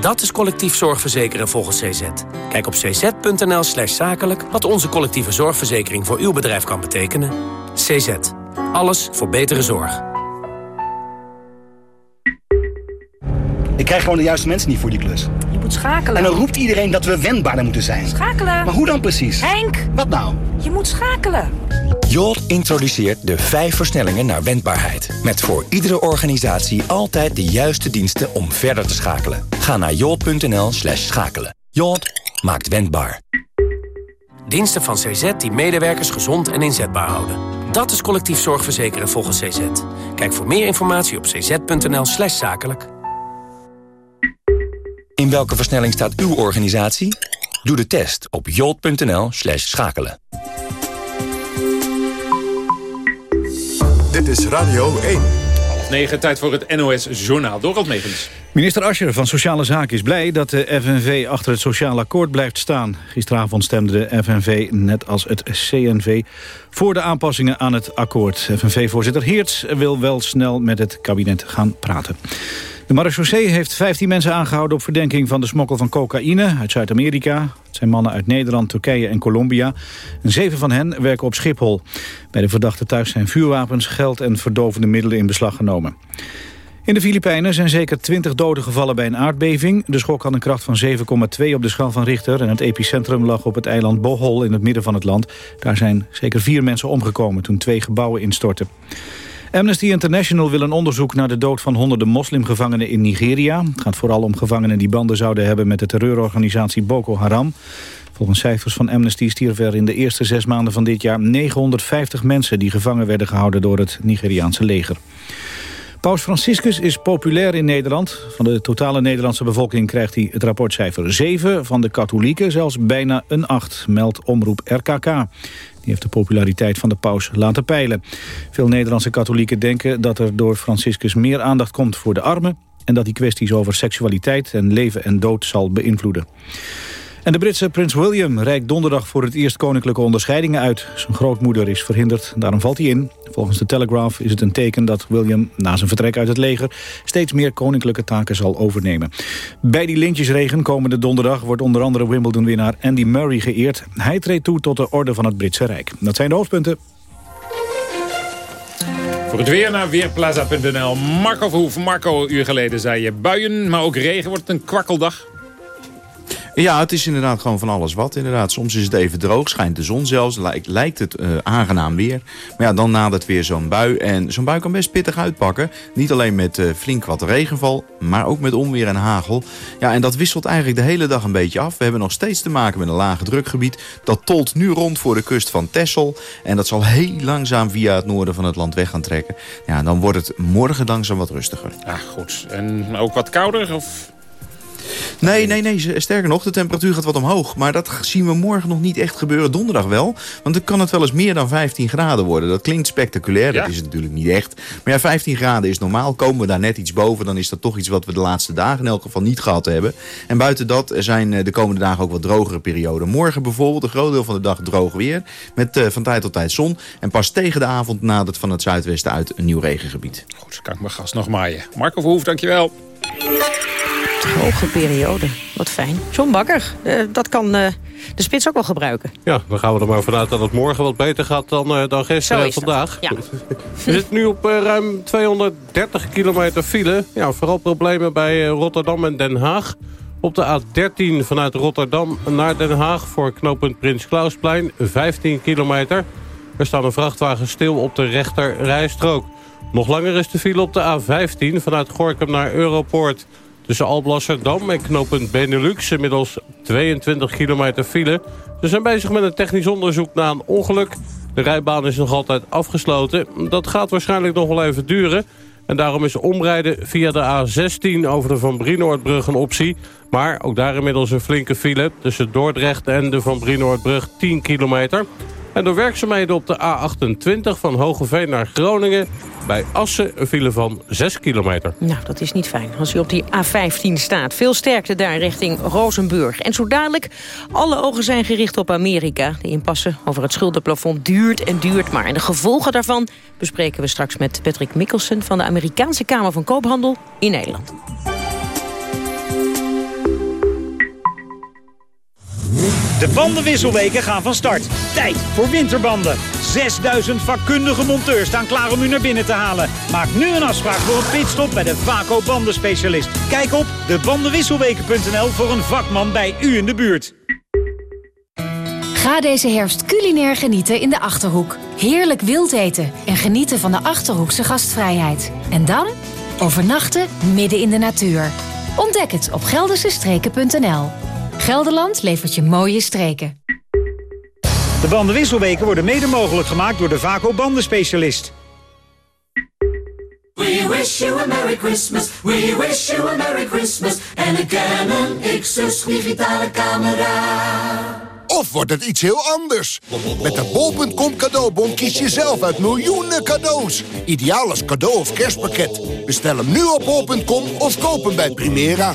Dat is collectief zorgverzekeren volgens CZ. Kijk op cz.nl slash zakelijk wat onze collectieve zorgverzekering voor uw bedrijf kan betekenen. CZ. Alles voor betere zorg. Ik krijg gewoon de juiste mensen niet voor die klus. Je moet schakelen. En dan roept iedereen dat we wendbaarder moeten zijn. Schakelen. Maar hoe dan precies? Henk! Wat nou? Je moet schakelen. Jolt introduceert de vijf versnellingen naar wendbaarheid. Met voor iedere organisatie altijd de juiste diensten om verder te schakelen. Ga naar jolt.nl slash schakelen. Jolt maakt wendbaar. Diensten van CZ die medewerkers gezond en inzetbaar houden. Dat is collectief zorgverzekeren volgens CZ. Kijk voor meer informatie op cz.nl slash zakelijk. In welke versnelling staat uw organisatie? Doe de test op jolt.nl slash schakelen. Dit is Radio 1. Half negen, tijd voor het NOS Journaal. Dorald Megens. Minister Ascher van Sociale Zaken is blij dat de FNV achter het sociaal akkoord blijft staan. Gisteravond stemde de FNV, net als het CNV, voor de aanpassingen aan het akkoord. FNV-voorzitter Heerts wil wel snel met het kabinet gaan praten. De marechaussee heeft 15 mensen aangehouden op verdenking van de smokkel van cocaïne uit Zuid-Amerika. Het zijn mannen uit Nederland, Turkije en Colombia. En zeven van hen werken op Schiphol. Bij de verdachten thuis zijn vuurwapens, geld en verdovende middelen in beslag genomen. In de Filipijnen zijn zeker 20 doden gevallen bij een aardbeving. De schok had een kracht van 7,2 op de schaal van Richter... en het epicentrum lag op het eiland Bohol in het midden van het land. Daar zijn zeker vier mensen omgekomen toen twee gebouwen instortten. Amnesty International wil een onderzoek naar de dood van honderden moslimgevangenen in Nigeria. Het gaat vooral om gevangenen die banden zouden hebben met de terreurorganisatie Boko Haram. Volgens cijfers van Amnesty stierven er in de eerste zes maanden van dit jaar 950 mensen die gevangen werden gehouden door het Nigeriaanse leger. Paus Franciscus is populair in Nederland. Van de totale Nederlandse bevolking krijgt hij het rapportcijfer 7. Van de katholieken zelfs bijna een 8, meldt omroep RKK. Die heeft de populariteit van de paus laten peilen. Veel Nederlandse katholieken denken dat er door Franciscus meer aandacht komt voor de armen... en dat hij kwesties over seksualiteit en leven en dood zal beïnvloeden. En de Britse prins William reikt donderdag voor het eerst koninklijke onderscheidingen uit. Zijn grootmoeder is verhinderd, daarom valt hij in. Volgens de Telegraph is het een teken dat William na zijn vertrek uit het leger... steeds meer koninklijke taken zal overnemen. Bij die lintjesregen komende donderdag wordt onder andere Wimbledon-winnaar Andy Murray geëerd. Hij treedt toe tot de orde van het Britse Rijk. Dat zijn de hoofdpunten. Voor het weer naar Weerplaza.nl. Marco Verhoef. Marco, een uur geleden zei je buien, maar ook regen. Wordt een kwakkeldag? Ja, het is inderdaad gewoon van alles wat. Inderdaad, soms is het even droog, schijnt de zon zelfs, lijkt, lijkt het uh, aangenaam weer. Maar ja, dan nadert weer zo'n bui. En zo'n bui kan best pittig uitpakken. Niet alleen met uh, flink wat regenval, maar ook met onweer en hagel. Ja, en dat wisselt eigenlijk de hele dag een beetje af. We hebben nog steeds te maken met een lage drukgebied. Dat tolt nu rond voor de kust van Texel. En dat zal heel langzaam via het noorden van het land weg gaan trekken. Ja, dan wordt het morgen langzaam wat rustiger. Ja, goed. En ook wat kouder? Of Nee, nee, nee. Sterker nog, de temperatuur gaat wat omhoog. Maar dat zien we morgen nog niet echt gebeuren. Donderdag wel. Want dan kan het wel eens meer dan 15 graden worden. Dat klinkt spectaculair. Dat is het natuurlijk niet echt. Maar ja, 15 graden is normaal. Komen we daar net iets boven, dan is dat toch iets wat we de laatste dagen in elk geval niet gehad hebben. En buiten dat zijn eh, de komende dagen ook wat drogere perioden. Morgen bijvoorbeeld een groot deel van de dag droog weer. Met uh, van tijd tot tijd zon. En pas tegen de avond nadert van het zuidwesten uit een nieuw regengebied. Goed, kan ik mijn gas nog maaien. Marco Verhoef, dankjewel. Hoge periode. Wat fijn. John Bakker, uh, dat kan uh, de spits ook wel gebruiken. Ja, dan gaan we er maar vanuit dat het morgen wat beter gaat dan, uh, dan gisteren en vandaag. Ja. We zitten nu op ruim 230 kilometer file. Ja, vooral problemen bij Rotterdam en Den Haag. Op de A13 vanuit Rotterdam naar Den Haag voor knooppunt Prins Klausplein 15 kilometer. Er staat een vrachtwagen stil op de rechter rijstrook. Nog langer is de file op de A15 vanuit Gorkum naar Europoort... Tussen Alblasserdam en knooppunt Benelux inmiddels 22 kilometer file. Ze zijn bezig met een technisch onderzoek na een ongeluk. De rijbaan is nog altijd afgesloten. Dat gaat waarschijnlijk nog wel even duren. En daarom is omrijden via de A16 over de Van Brienoordbrug een optie. Maar ook daar inmiddels een flinke file tussen Dordrecht en de Van Brienoordbrug 10 kilometer. En door werkzaamheden op de A28 van Hogeveen naar Groningen... bij Assen een file van 6 kilometer. Nou, dat is niet fijn als u op die A15 staat. Veel sterkte daar richting Rozenburg. En zo dadelijk, alle ogen zijn gericht op Amerika. De impasse over het schuldenplafond duurt en duurt maar. En de gevolgen daarvan bespreken we straks met Patrick Mikkelsen... van de Amerikaanse Kamer van Koophandel in Nederland. De bandenwisselweken gaan van start. Tijd voor winterbanden. 6000 vakkundige monteurs staan klaar om u naar binnen te halen. Maak nu een afspraak voor een pitstop bij de Vaco bandenspecialist. Kijk op debandenwisselweken.nl voor een vakman bij u in de buurt. Ga deze herfst culinair genieten in de Achterhoek. Heerlijk wild eten en genieten van de Achterhoekse gastvrijheid. En dan overnachten midden in de natuur. Ontdek het op geldersestreken.nl. Gelderland levert je mooie streken. De bandenwisselweken worden mede mogelijk gemaakt door de Vaco bandenspecialist. We wish you a Merry Christmas. We wish you a Merry Christmas. En een Canon Xus digitale camera. Of wordt het iets heel anders? Met de bol.com cadeaubon kies je zelf uit miljoenen cadeaus. Ideaal als cadeau of kerstpakket. Bestel hem nu op bol.com of koop hem bij Primera.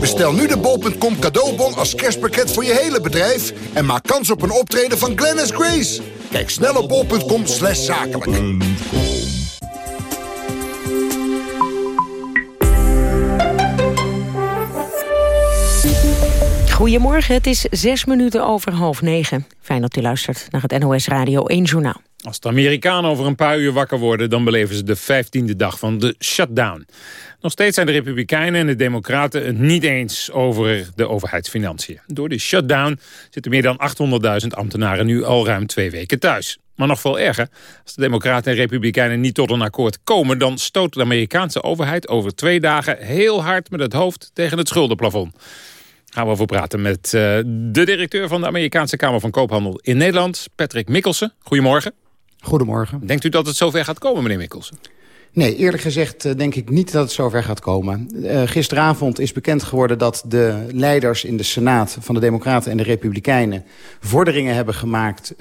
Bestel nu de bol.com cadeaubon als kerstpakket voor je hele bedrijf... en maak kans op een optreden van Glennis Grace. Kijk snel op bol.com zakelijk. Goedemorgen, het is zes minuten over half negen. Fijn dat u luistert naar het NOS Radio 1 Journaal. Als de Amerikanen over een paar uur wakker worden... dan beleven ze de vijftiende dag van de shutdown. Nog steeds zijn de Republikeinen en de Democraten het niet eens... over de overheidsfinanciën. Door de shutdown zitten meer dan 800.000 ambtenaren... nu al ruim twee weken thuis. Maar nog veel erger, als de Democraten en Republikeinen niet tot een akkoord komen... dan stoot de Amerikaanse overheid over twee dagen heel hard met het hoofd tegen het schuldenplafond gaan we over praten met uh, de directeur van de Amerikaanse Kamer van Koophandel in Nederland, Patrick Mikkelsen. Goedemorgen. Goedemorgen. Denkt u dat het zover gaat komen, meneer Mikkelsen? Nee, eerlijk gezegd uh, denk ik niet dat het zover gaat komen. Uh, gisteravond is bekend geworden dat de leiders in de Senaat... van de Democraten en de Republikeinen vorderingen hebben gemaakt...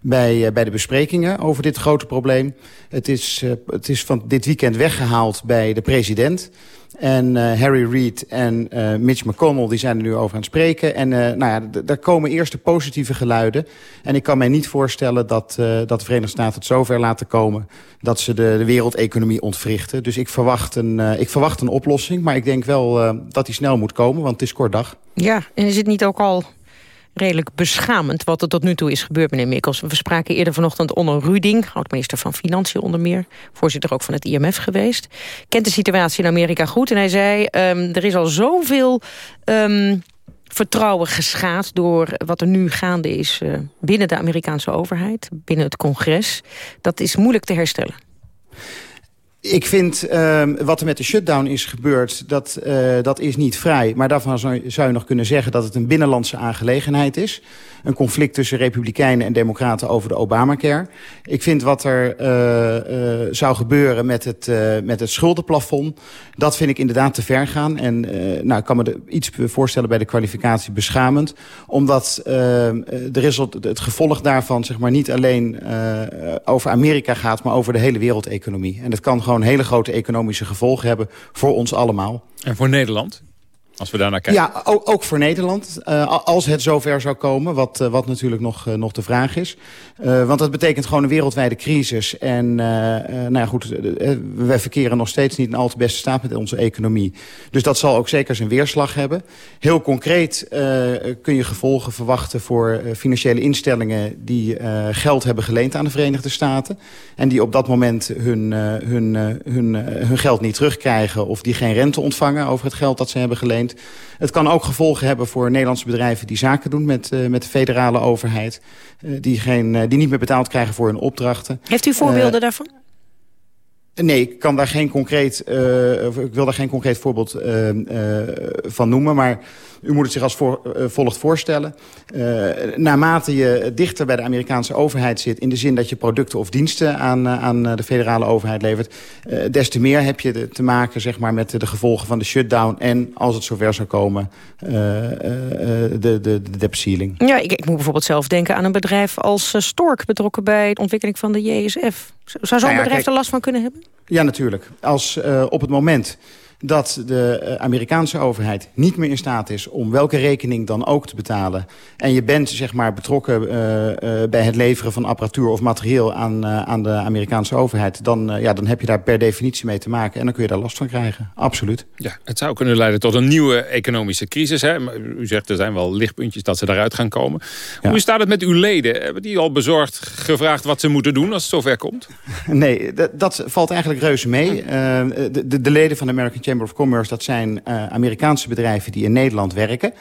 bij, bij de besprekingen over dit grote probleem. Het is, het is van dit weekend weggehaald bij de president... En uh, Harry Reid en uh, Mitch McConnell die zijn er nu over aan het spreken. En uh, nou ja, daar komen eerste positieve geluiden. En ik kan mij niet voorstellen dat, dat de Verenigde Staten het zover laten komen... dat ze de, de wereldeconomie ontwrichten. Dus ik verwacht, een, ik verwacht een oplossing. Maar ik denk wel dat die snel moet komen, want het is kort dag. Ja, en is het niet ook al redelijk beschamend wat er tot nu toe is gebeurd, meneer Mikkels. We spraken eerder vanochtend Onno Ruding, oud-minister van Financiën onder meer, voorzitter ook van het IMF geweest. Kent de situatie in Amerika goed en hij zei, um, er is al zoveel um, vertrouwen geschaad door wat er nu gaande is uh, binnen de Amerikaanse overheid, binnen het congres. Dat is moeilijk te herstellen. Ik vind uh, wat er met de shutdown is gebeurd, dat, uh, dat is niet vrij. Maar daarvan zou je nog kunnen zeggen dat het een binnenlandse aangelegenheid is. Een conflict tussen republikeinen en democraten over de Obamacare. Ik vind wat er uh, uh, zou gebeuren met het, met het schuldenplafond... dat vind ik inderdaad te ver gaan. En nou, ik kan me iets voorstellen bij de kwalificatie beschamend. Omdat de result, het gevolg daarvan zeg maar, niet alleen over Amerika gaat... maar over de hele wereldeconomie. En dat kan gewoon hele grote economische gevolgen hebben voor ons allemaal. En voor Nederland? Als we daarnaar kijken. Ja, ook, ook voor Nederland. Uh, als het zover zou komen, wat, uh, wat natuurlijk nog, uh, nog de vraag is. want dat betekent gewoon een wereldwijde crisis. En nou ja, goed, wij verkeren nog steeds niet in al te beste staat met onze economie. Dus dat zal ook zeker zijn weerslag hebben. Heel concreet kun je gevolgen verwachten voor financiële instellingen... die geld hebben geleend aan de Verenigde Staten. En die op dat moment hun, hun, hun, hun geld niet terugkrijgen... of die geen rente ontvangen over het geld dat ze hebben geleend. Het kan ook gevolgen hebben voor Nederlandse bedrijven die zaken doen met, uh, met de federale overheid. Uh, die, geen, uh, die niet meer betaald krijgen voor hun opdrachten. Heeft u voorbeelden daarvan? Nee, ik kan daar geen concreet, ik wil daar geen concreet voorbeeld van noemen. Maar u moet het zich als voor, uh, volgt voorstellen. Uh, naarmate je dichter bij de Amerikaanse overheid zit... in de zin dat je producten of diensten aan, uh, aan de federale overheid levert... des te meer heb je de, te maken zeg maar, met de gevolgen van de shutdown... en als het zover zou komen, de, de, de. Ja, ik, ik, moet bijvoorbeeld zelf denken aan een bedrijf als Stork... betrokken bij de ontwikkeling van de JSF. Zou zo'n nou ja, bedrijf er last van kunnen hebben? Ja, natuurlijk. Als op het moment dat de eh, Amerikaanse overheid niet meer in staat is... om welke rekening dan ook te betalen... en je bent zeg maar, betrokken uh, uh, bij het leveren van apparatuur of materieel... aan, aan de Amerikaanse overheid... Dan, ja, dan heb je daar per definitie mee te maken... en dan kun je daar last van krijgen. Absoluut. Ja, het zou kunnen leiden tot een nieuwe economische crisis. Hè? Maar u zegt er zijn wel lichtpuntjes dat ze daaruit gaan komen. Ja. Hoe staat het met uw leden? Hebben die al bezorgd gevraagd wat ze moeten doen als het zover komt? Nee, dat, dat valt eigenlijk reuze mee. de, de, de leden van de American Chamber of Commerce... dat zijn uh, Amerikaanse bedrijven die in Nederland werken.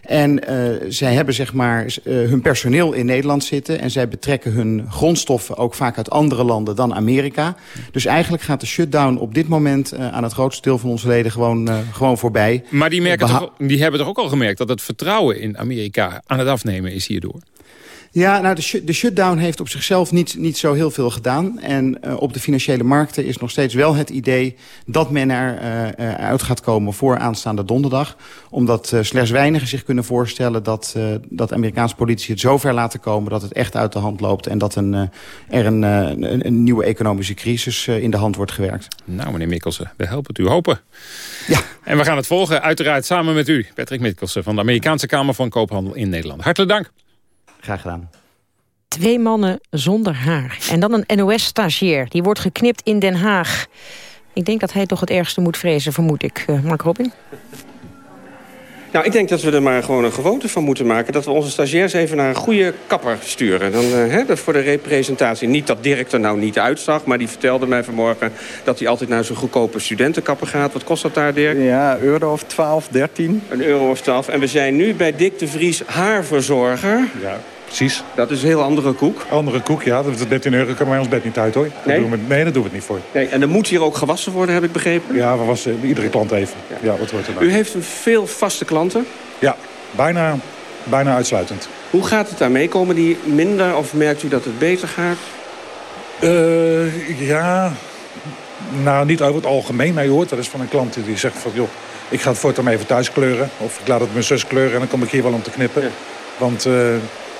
En uh, zij hebben zeg maar uh, hun personeel in Nederland zitten... en zij betrekken hun grondstoffen ook vaak uit andere landen dan Amerika. Dus eigenlijk gaat de shutdown op dit moment uh, aan het grootste deel van onze leden gewoon, gewoon voorbij. Maar die, merken toch, die hebben toch ook al gemerkt dat het vertrouwen in Amerika aan het afnemen is hierdoor? Ja, nou, de, sh de shutdown heeft op zichzelf niet, niet zo heel veel gedaan. En uh, op de financiële markten is nog steeds wel het idee... dat men er uh, uit gaat komen voor aanstaande donderdag. Omdat uh, slechts weinigen zich kunnen voorstellen... dat, dat Amerikaanse politici het zover laten komen... dat het echt uit de hand loopt... en dat een, er een, een, een, nieuwe economische crisis in de hand wordt gewerkt. Nou, meneer Mikkelsen, we helpen het u hopen. Ja. En we gaan het volgen, uiteraard samen met u. Patrick Mikkelsen van de Amerikaanse Kamer van Koophandel in Nederland. Hartelijk dank. Graag gedaan. Twee mannen zonder haar. En dan een NOS-stagiair. Die wordt geknipt in Den Haag. Ik denk dat hij toch het ergste moet vrezen, vermoed ik. Uh, Mark Robin? Nou, ik denk dat we er maar gewoon een gewoonte van moeten maken... dat we onze stagiairs even naar een goede kapper sturen. Dan, uh, hè, dat voor de representatie. Niet dat Dirk er nou niet uitzag, maar die vertelde mij vanmorgen... dat hij altijd naar zo'n goedkope studentenkapper gaat. Wat kost dat daar, Dirk? Ja, euro of 12, 13. Een euro of 12. En we zijn nu bij Dick de Vries, haarverzorger. Ja. Precies. Dat is een heel andere koek. Andere koek, ja. Dat is 13 euro kan bij ons bed niet uit, hoor. Nee? Dat doen we, nee, dat doen we het niet voor. Nee, en er moet hier ook gewassen worden, heb ik begrepen? Ja, we wassen iedere klant even. Ja, ja dat wordt er U heeft veel vaste klanten? Ja, bijna, bijna uitsluitend. Hoe gaat het daarmee? Komen die minder of merkt u dat het beter gaat? Uh, ja, nou niet over het algemeen. Maar je hoort dat is van een klant die zegt van... joh, ik ga het voortaan even thuis kleuren. Of ik laat het mijn zus kleuren en dan kom ik hier wel om te knippen. Ja. Want... Uh,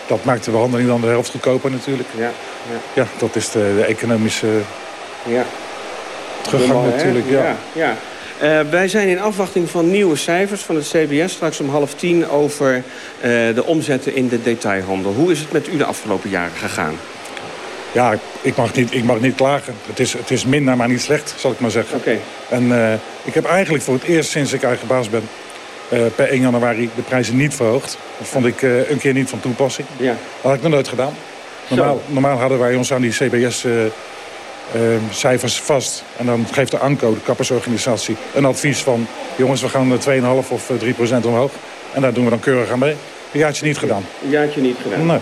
dat maakt de behandeling dan de helft goedkoper natuurlijk. Ja, ja. ja dat is de, de economische ja. teruggang natuurlijk. Ja. ja, ja. Uh, wij zijn in afwachting van nieuwe cijfers van het CBS... straks om half tien over uh, de omzetten in de detailhandel. Hoe is het met u de afgelopen jaren gegaan? Ja, ik mag niet, ik mag niet klagen. Het is, het is minder, maar niet slecht, zal ik maar zeggen. Oké. En uh, ik heb eigenlijk voor het eerst sinds ik eigen baas ben... Uh, per 1 januari de prijzen niet verhoogd. Dat vond ik uh, een keer niet van toepassing. Ja. Dat had ik nog nooit gedaan. Normaal, normaal hadden wij ons aan die CBS-cijfers uh, vast. En dan geeft de ANCO, de kappersorganisatie, een advies van... jongens, we gaan 2,5 of 3 procent omhoog. En daar doen we dan keurig aan mee. Een jaartje niet gedaan. Een jaartje niet gedaan? Nee.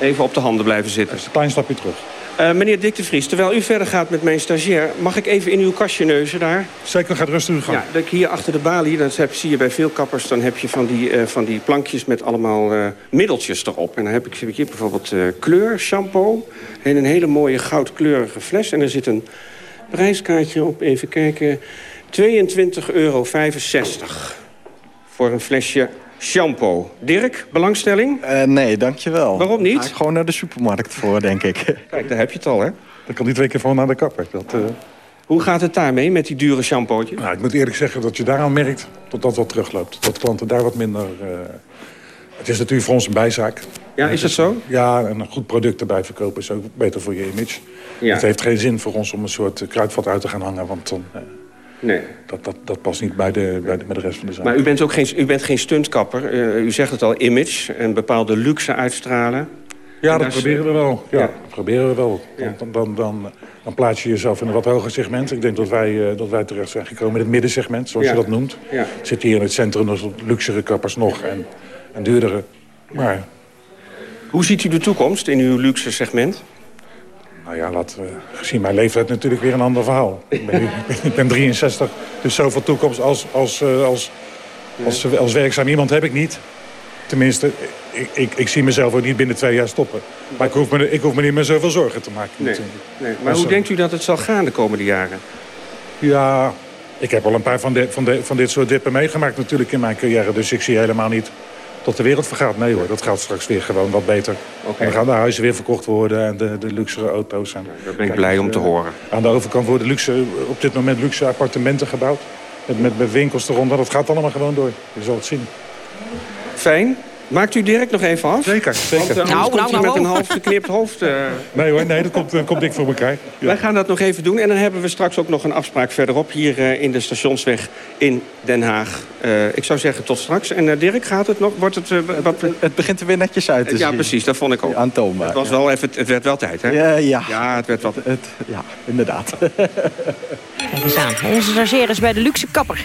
Even op de handen blijven zitten. Dat is een klein stapje terug. Uh, meneer Dick de Vries, terwijl u verder gaat met mijn stagiair... mag ik even in uw kastje neuzen daar? Zeker, gaat rustig uw gang. Ja, dat ik hier achter de balie, dat heb, zie je bij veel kappers... dan heb je van die, uh, van die plankjes met allemaal uh, middeltjes erop. En dan heb ik, heb ik hier bijvoorbeeld kleur, shampoo... en een hele mooie goudkleurige fles. En er zit een prijskaartje op, even kijken... 22,65 euro voor een flesje shampoo. Dirk, belangstelling? Uh, nee, dankjewel. Waarom niet? Ga ik gewoon naar de supermarkt voor, denk ik. Kijk, daar heb je het al, hè? Dan kan die twee keer voor naar de kapper. Dat, uh... Hoe gaat het daarmee met die dure shampootjes? Nou, ik moet eerlijk zeggen dat je daaraan merkt dat dat wat terugloopt. Dat klanten daar wat minder... Uh... Het is natuurlijk voor ons een bijzaak. Ja, is dat zo? Ja, en een goed product erbij verkopen is ook beter voor je image. Ja. Het heeft geen zin voor ons om een soort kruidvat uit te gaan hangen, want dan... Nee. Dat, dat, dat past niet bij de, bij, de, bij de rest van de zaak. Maar u bent ook geen, u bent geen stuntkapper. Uh, u zegt het al, image en bepaalde luxe uitstralen. Ja, dat proberen we wel. Ja, ja. Dat proberen we wel. Dan, dan, dan, dan, plaats je jezelf in een wat hoger segment. Ik denk dat wij, uh, dat wij terecht zijn gekomen in het middensegment, zoals ja. je dat noemt. Ja. Zit hier in het centrum nog luxere kappers nog en, en duurdere. Maar... Hoe ziet u de toekomst in uw luxe segment? Nou ja, laten we, gezien mijn leeftijd natuurlijk weer een ander verhaal. Ik ben, ik ben 63, dus zoveel toekomst als, als, als, als, als werkzaam iemand heb ik niet. Tenminste, ik, ik, ik zie mezelf ook niet binnen twee jaar stoppen. Maar ik hoef me, ik hoef me niet meer zoveel zorgen te maken. Nee, nee. Maar dus, hoe denkt u dat het zal gaan de komende jaren? Ja, ik heb al een paar van, de, van, de, van dit soort dippen meegemaakt natuurlijk in mijn carrière. Dus ik zie helemaal niet tot de wereld vergaat. Nee hoor, dat gaat straks weer gewoon wat beter. Okay. Dan gaan de huizen weer verkocht worden en de, de luxere auto's. En, Daar ben ik blij om te horen. Aan de overkant worden luxe, op dit moment luxe appartementen gebouwd. met, met, met winkels eronder. Dat gaat allemaal gewoon door. Je zal het zien. Fijn. Maakt u direct nog even af? Zeker, zeker. Want, uh, Nou, komt nou, u nou, met een half geknipt hoofd. uh, Nee hoor, nee, dat komt, dat komt dik voor elkaar. Wij gaan dat nog even doen. En dan hebben we straks ook nog een afspraak verderop... hier uh, in de stationsweg in Den Haag. Uh, ik zou zeggen tot straks. En uh, Dirk, gaat het nog? Wordt het, uh, wat... Het begint er weer netjes uit te Ja, zien. precies. Dat vond ik ook. Aantoonbaar. Het, was wel even, het werd wel tijd, hè? Ja, ja. Ja, het werd wel... Het, ja, inderdaad. Kijk eens aan. Onze stagiaires bij de luxe kapper.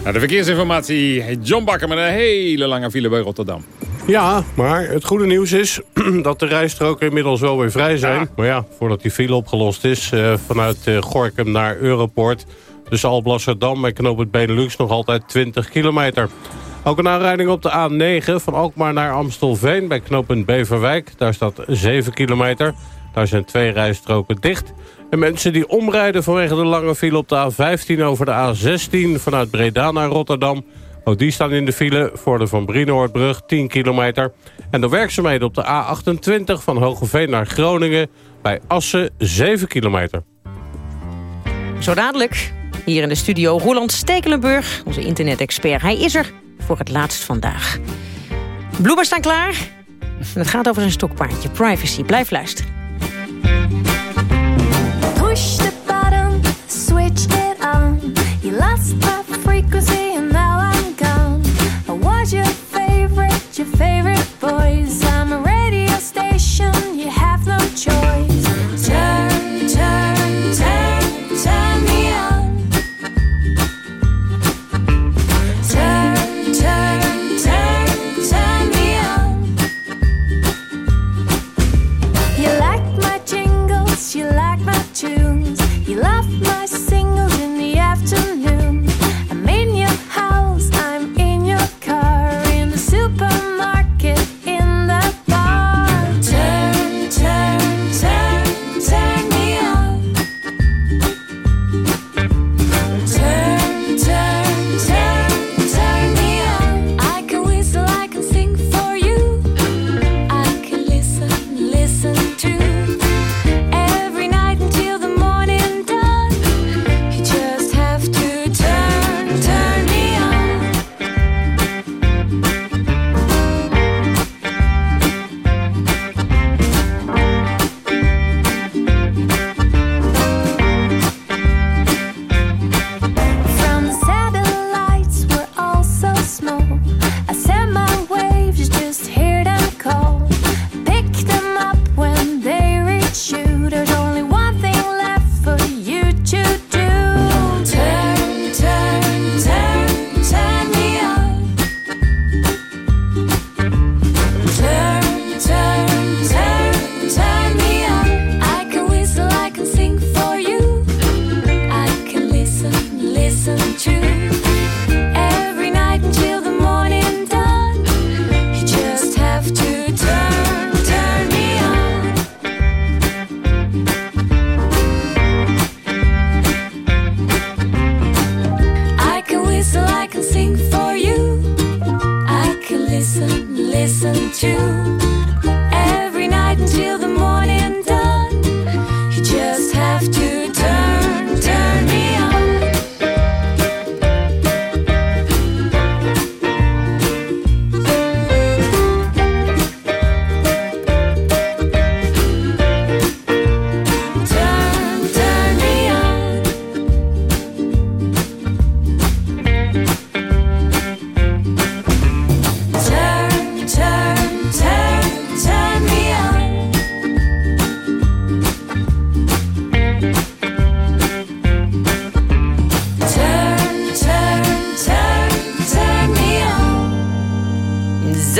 Nou, de verkeersinformatie. John Bakker met een hele lange file bij Rotterdam. Ja, maar het goede nieuws is dat de rijstroken inmiddels wel weer vrij zijn. Maar ja, voordat die file opgelost is, uh, vanuit uh, Gorkum naar Europoort... tussen Alblasserdam en Knoop het Benelux nog altijd 20 kilometer. Ook een aanrijding op de A9 van Alkmaar naar Amstelveen bij knooppunt Beverwijk. Daar staat 7 kilometer. Daar zijn twee rijstroken dicht. En mensen die omrijden vanwege de lange file op de A15 over de A16... vanuit Breda naar Rotterdam... Ook die staan in de file voor de Van Brienoordbrug, 10 kilometer. En de werkzaamheden op de A28 van Hogeveen naar Groningen... bij Assen, 7 kilometer. Zo dadelijk, hier in de studio, Roland Stekelenburg, onze internet-expert. Hij is er voor het laatst vandaag. Bloemers staan klaar. En het gaat over zijn stokpaardje, privacy. Blijf luisteren. Switch it on. You lost the frequency and now I'm gone. What's your favorite, your favorite boys? I'm a radio station, you have no choice.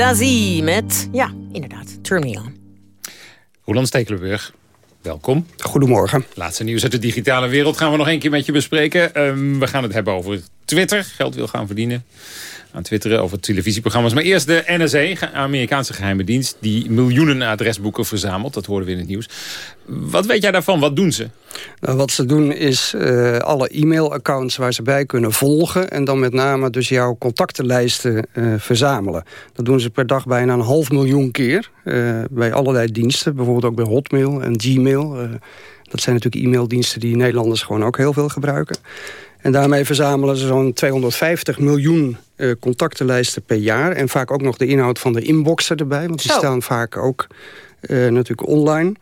Zazie met, ja, inderdaad, Turn Me On. Roland Stekelenburg, welkom. Goedemorgen. Laatste nieuws uit de digitale wereld gaan we nog een keer met je bespreken. Ehm, we gaan het hebben over Twitter. Geld wil gaan verdienen aan twitteren over televisieprogramma's. Maar eerst de NSA, Amerikaanse geheime dienst... die miljoenen adresboeken verzamelt. Dat hoorden we in het nieuws. Wat weet jij daarvan? Wat doen ze? Nou, wat ze doen is eh, alle e-mailaccounts waar ze bij kunnen volgen... en dan met name dus jouw contactenlijsten eh, verzamelen. Dat doen ze per dag bijna een half miljoen keer. eh, bij allerlei diensten, bijvoorbeeld ook bij Hotmail en Gmail. dat zijn natuurlijk e-maildiensten die Nederlanders gewoon ook heel veel gebruiken. En daarmee verzamelen ze zo'n 250 miljoen eh, contactenlijsten per jaar. En vaak ook nog de inhoud van de inboxen erbij. Want die Zo. staan vaak ook eh, natuurlijk online.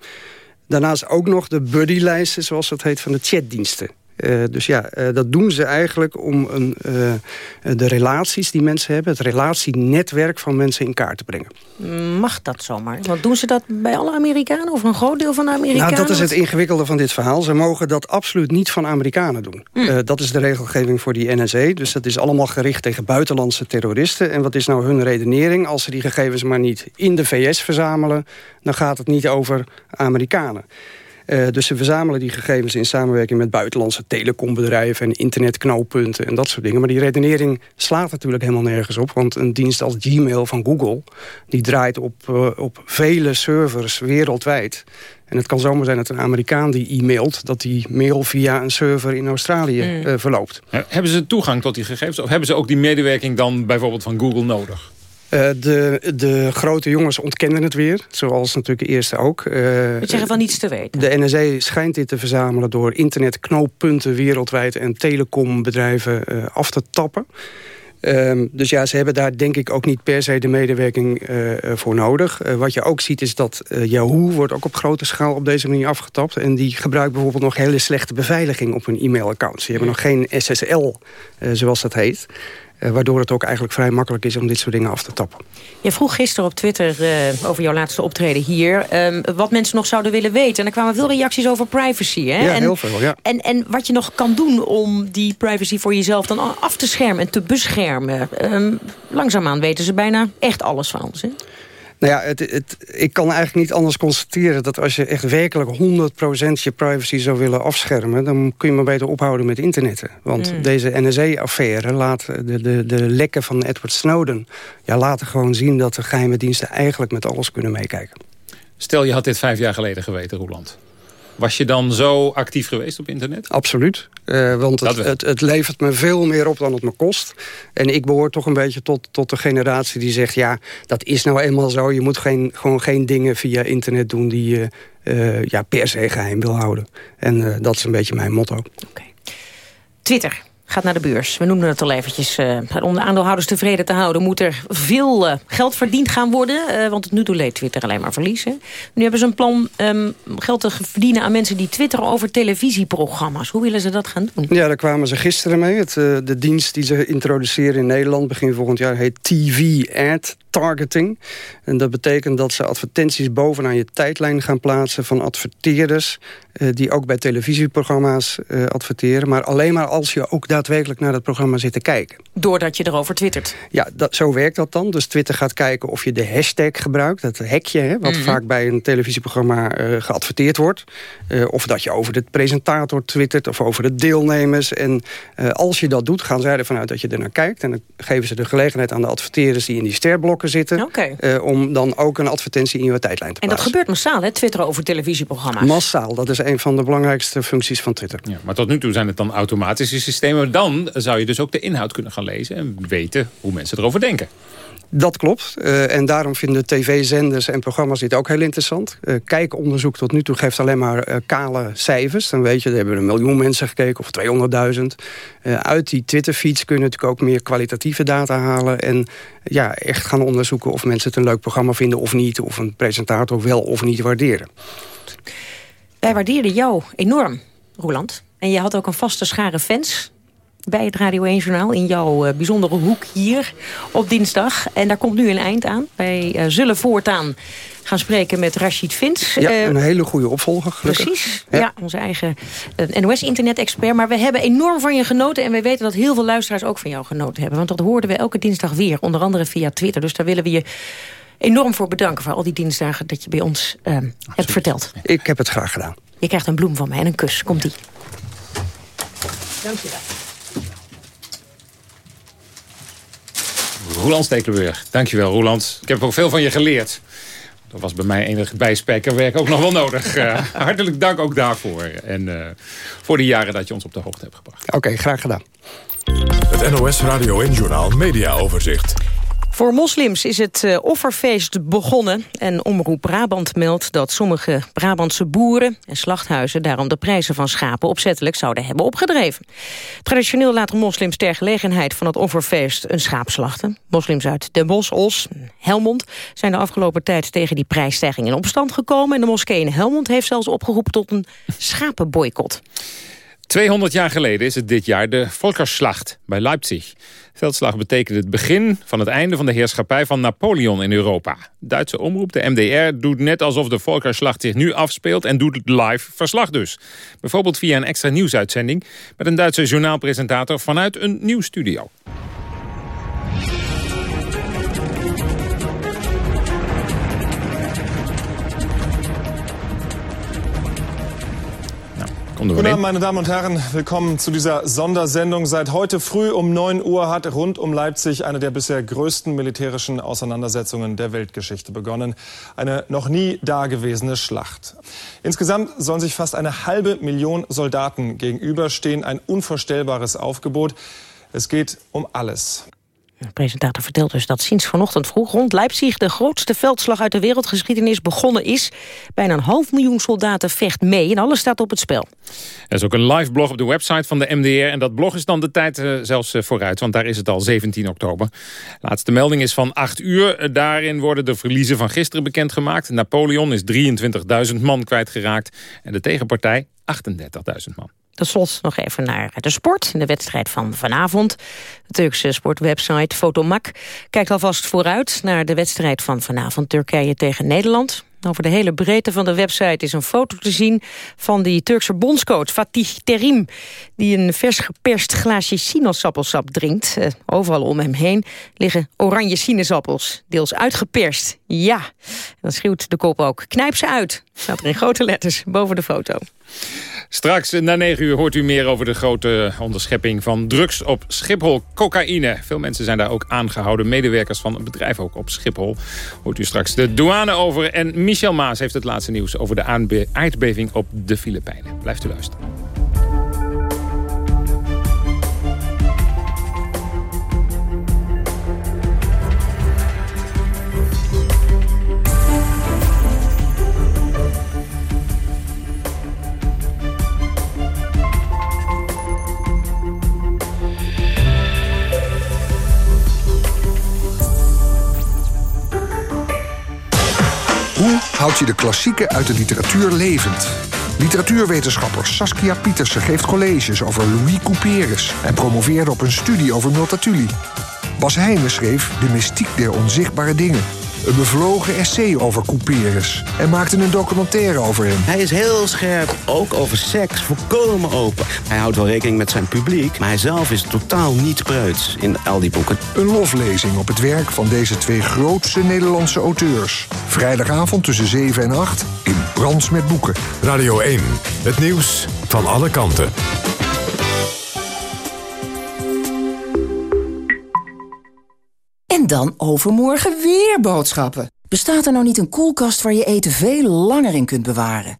Daarnaast ook nog de buddylijsten, zoals dat heet, van de chatdiensten. Eh, dus ja, eh, dat doen ze eigenlijk om een, eh, de relaties die mensen hebben... het relatienetwerk van mensen in kaart te brengen. Mag dat zomaar? Want doen ze dat bij alle Amerikanen of een groot deel van de Amerikanen? Nou, dat is het ingewikkelde van dit verhaal. Ze mogen dat absoluut niet van Amerikanen doen. Eh, dat is de regelgeving voor die NSA. Dus dat is allemaal gericht tegen buitenlandse terroristen. En wat is nou hun redenering? Als ze die gegevens maar niet in de VS verzamelen... dan gaat het niet over Amerikanen. Eh, dus ze verzamelen die gegevens in samenwerking met buitenlandse telecombedrijven en internetknooppunten en dat soort dingen. Maar die redenering slaat natuurlijk helemaal nergens op. Want een dienst als Gmail van Google, die draait op, eh, op vele servers wereldwijd. En het kan zomaar zijn dat een Amerikaan die e-mailt... dat die mail via een server in Australië Mm. eh, verloopt. Hebben ze toegang tot die gegevens? Of hebben ze ook die medewerking dan bijvoorbeeld van Google nodig? Eh, de, de grote jongens ontkennen het weer, zoals natuurlijk de eerste ook. Eh, We zeggen van niets te weten. De NSA schijnt dit te verzamelen door internetknooppunten wereldwijd... en telecombedrijven eh, af te tappen. Ehm, dus ja, ze hebben daar denk ik ook niet per se de medewerking voor nodig. Wat je ook ziet is dat Yahoo wordt ook op grote schaal op deze manier afgetapt. En die gebruikt bijvoorbeeld nog hele slechte beveiliging op hun e-mailaccount. Ze hebben nog geen SSL, zoals dat heet. Eh, waardoor het ook eigenlijk vrij makkelijk is om dit soort dingen af te tappen. Je vroeg gisteren op Twitter eh, over jouw laatste optreden hier... ehm, wat mensen nog zouden willen weten. En er kwamen veel reacties over privacy. Hè? Ja, en, heel veel, ja. En, en wat je nog kan doen om die privacy voor jezelf dan af te schermen... en te beschermen. Ehm, langzaamaan weten ze bijna echt alles van ons. Hè? Nou ja, het, het, ik kan eigenlijk niet anders constateren... dat als je echt werkelijk 100% je privacy zou willen afschermen... dan kun je maar beter ophouden met internetten. Want Mm. deze NSA-affaire, laat de, de, de lekken van Edward Snowden... Ja, laten gewoon zien dat de geheime diensten eigenlijk met alles kunnen meekijken. Stel je had dit vijf jaar geleden geweten, Roeland. Was je dan zo actief geweest op internet? Absoluut. Eh, want het, het, het levert me veel meer op dan het me kost. En ik behoor toch een beetje tot, tot de generatie die zegt... ja, dat is nou eenmaal zo. Je moet geen, gewoon geen dingen via internet doen... die je eh, ja, per se geheim wil houden. En eh, dat is een beetje mijn motto. Twitter gaat naar de beurs. We noemden het al eventjes. eh, om de aandeelhouders tevreden te houden... moet er veel eh, geld verdiend gaan worden. eh, want het nu toe leed Twitter alleen maar verliezen. Nu hebben ze een plan ehm, geld te verdienen aan mensen die twitteren over televisieprogramma's. Hoe willen ze dat gaan doen? Ja, daar kwamen ze gisteren mee. Het, de dienst die ze introduceren in Nederland begin volgend jaar heet TV Ad Targeting. En dat betekent dat ze advertenties bovenaan je tijdlijn gaan plaatsen van adverteerders die ook bij televisieprogramma's adverteren. Maar alleen maar als je ook daadwerkelijk naar dat programma zit te kijken. Doordat je erover twittert. Ja, dat, zo werkt dat dan. Dus Twitter gaat kijken of je de hashtag gebruikt. Dat hekje, hè, wat Mhm. vaak bij een televisieprogramma eh, geadverteerd wordt. Eh, of dat je over de presentator twittert of over de deelnemers. En eh, als je dat doet, gaan zij ervan uit dat je er naar kijkt. En dan geven ze de gelegenheid aan de adverteerders die in die sterblokken zitten... Eh, om dan ook een advertentie in je tijdlijn te En dat plaatsen. gebeurt massaal, hè? Twitteren over televisieprogramma's. Massaal, dat is een van de belangrijkste functies van Twitter. Ja, maar tot nu toe zijn het dan automatische systemen. Dan zou je dus ook de inhoud kunnen gaan lezen... en weten hoe mensen erover denken. Dat klopt. Eh, en daarom vinden tv-zenders en programma's dit ook heel interessant. Eh, kijkonderzoek tot nu toe geeft alleen maar eh, kale cijfers. Dan weet je, er hebben een miljoen mensen gekeken of 200.000. Eh, uit die Twitter-feeds kun je natuurlijk ook meer kwalitatieve data halen. En ja, echt gaan onderzoeken of mensen het een leuk programma vinden of niet. Of een presentator wel of niet waarderen. Wij waardeerden jou enorm, Roland. En je had ook een vaste schare fans bij het Radio 1-journaal... in jouw eh, bijzondere hoek hier op dinsdag. En daar komt nu een eind aan. Wij eh, zullen voortaan gaan spreken met Rashid Vins. Ja, Eh, een hele goede opvolger, gelukkig. Precies, ja. onze eigen NOS-internet-expert. Maar we hebben enorm van je genoten... en we weten dat heel veel luisteraars ook van jou genoten hebben. Want dat hoorden we elke dinsdag weer, onder andere via Twitter. Dus daar willen we je enorm voor bedanken... voor al die dinsdagen dat je bij ons eh, hebt verteld. Ik heb het graag gedaan. Je krijgt een bloem van mij en een kus. Komt-ie. Dank je wel. Roland Stekelenburg. Dankjewel, Roland. Ik heb ook veel van je geleerd. Dat was bij mij enig bijspijkerwerk ook nog wel nodig. Eh, hartelijk dank ook daarvoor. En eh, voor de jaren dat je ons op de hoogte hebt gebracht. Oké, graag gedaan. Het NOS Radio en Journaal Media Overzicht. Voor moslims is het eh, offerfeest begonnen. En Omroep Brabant meldt dat sommige Brabantse boeren en slachthuizen... daarom de prijzen van schapen opzettelijk zouden hebben opgedreven. Traditioneel laten moslims ter gelegenheid van het offerfeest een schaap slachten. Moslims uit Den Bosch, Os, Helmond zijn de afgelopen tijd tegen die prijsstijging in opstand gekomen. En de moskee in Helmond heeft zelfs opgeroepen tot een schapenboycott. 200 jaar geleden is het dit jaar de Volkerslacht bij Leipzig. Veldslag betekende het begin van het einde van de heerschappij van Napoleon in Europa. Duitse omroep, de MDR, doet net alsof de Volkerslacht zich nu afspeelt... en doet live verslag dus. Bijvoorbeeld via een extra nieuwsuitzending... met een Duitse journaalpresentator vanuit een nieuwsstudio. Guten Abend, meine Damen und Herren. Willkommen zu dieser Sondersendung. Seit heute früh um 9 Uhr hat rund um Leipzig eine der bisher größten militärischen Auseinandersetzungen der Weltgeschichte begonnen. Eine noch nie dagewesene Schlacht. Insgesamt sollen sich fast eine halbe Million Soldaten gegenüberstehen. Ein unvorstellbares Aufgebot. Es geht um alles. De presentator vertelt dus dat sinds vanochtend vroeg rond Leipzig... de grootste veldslag uit de wereldgeschiedenis begonnen is. Bijna een half miljoen soldaten vecht mee en alles staat op het spel. Er is ook een live blog op de website van de MDR. En dat blog is dan de tijd eh, zelfs eh, vooruit, want daar is het al 17 oktober. Laatste melding is van 8 uur. Eh, Daarin worden de verliezen van gisteren bekendgemaakt. Napoleon is 23.000 man kwijtgeraakt. En de tegenpartij 38.000 man. Tot slot nog even naar de sport. In de wedstrijd van vanavond. De Turkse sportwebsite Fotomak kijkt alvast vooruit... naar de wedstrijd van vanavond Turkije tegen Nederland. Over de hele breedte van de website is een foto te zien... van die Turkse bondscoach Fatih Terim... die een vers geperst glaasje sinaasappelsap drinkt. Eh, overal om hem heen liggen oranje sinaasappels. Deels uitgeperst. Ja, dan schreeuwt de kop ook. Knijp ze uit. Staat er in grote letters boven de foto. Straks na 9 uur hoort u meer over de grote onderschepping van drugs op Schiphol. Cocaïne. Veel mensen zijn daar ook aangehouden. Medewerkers van het bedrijf ook op Schiphol. Hoort u straks de douane over. En Michel Maas heeft het laatste nieuws over de aardbeving op de Filipijnen. Blijft u luisteren. Hoe houd je de klassieken uit de literatuur levend? Literatuurwetenschapper Saskia Pietersen geeft colleges over Louis Couperus... en promoveerde op een studie over Multatuli. Bas Heijnen schreef De mystiek der onzichtbare dingen. Een bevlogen essay over Couperus. En maakte een documentaire over hem. Hij is heel scherp, ook over seks, volkomen open. Hij houdt wel rekening met zijn publiek, maar hij zelf is totaal niet preuts in al die boeken. Een loflezing op het werk van deze twee grootste Nederlandse auteurs. Vrijdagavond tussen 7 en 8 in Brands met Boeken. Radio 1, het nieuws van alle kanten. En dan overmorgen weer boodschappen. Bestaat er nou niet een koelkast waar je eten veel langer in kunt bewaren?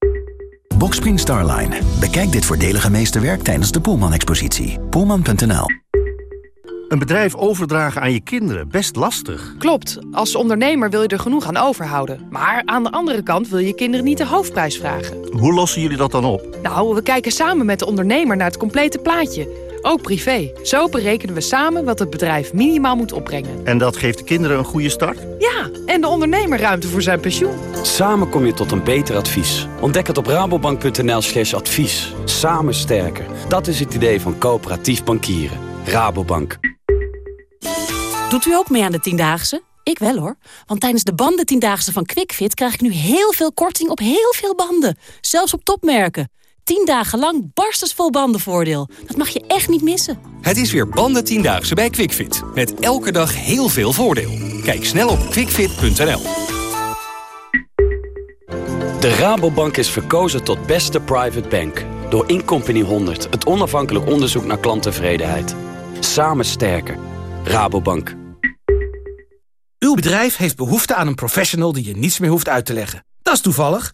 Boxspring Starline. Bekijk dit voordelige meesterwerk tijdens de Poelman-expositie. Poelman.nl Een bedrijf overdragen aan je kinderen, best lastig. Klopt, als ondernemer wil je er genoeg aan overhouden. Maar aan de andere kant wil je kinderen niet de hoofdprijs vragen. Hoe lossen jullie dat dan op? Nou, we kijken samen met de ondernemer naar het complete plaatje. Ook privé. Zo berekenen we samen wat het bedrijf minimaal moet opbrengen. En dat geeft de kinderen een goede start? Ja, en de ondernemer ruimte voor zijn pensioen. Samen kom je tot een beter advies. Ontdek het op rabobank.nl slash advies. Samen sterker. Dat is het idee van coöperatief bankieren. Rabobank. Doet u ook mee aan de Tiendaagse? Ik wel hoor. Want tijdens de banden Tiendaagse van QuickFit... krijg ik nu heel veel korting op heel veel banden. Zelfs op topmerken. 10 dagen lang barstensvol bandenvoordeel. Dat mag je echt niet missen. Het is weer banden tiendaagse bij QuickFit. Met elke dag heel veel voordeel. Kijk snel op quickfit.nl. De Rabobank is verkozen tot beste private bank. Door Incompany 100, het onafhankelijk onderzoek naar klanttevredenheid. Samen sterker. Rabobank. Uw bedrijf heeft behoefte aan een professional die je niets meer hoeft uit te leggen. Dat is toevallig.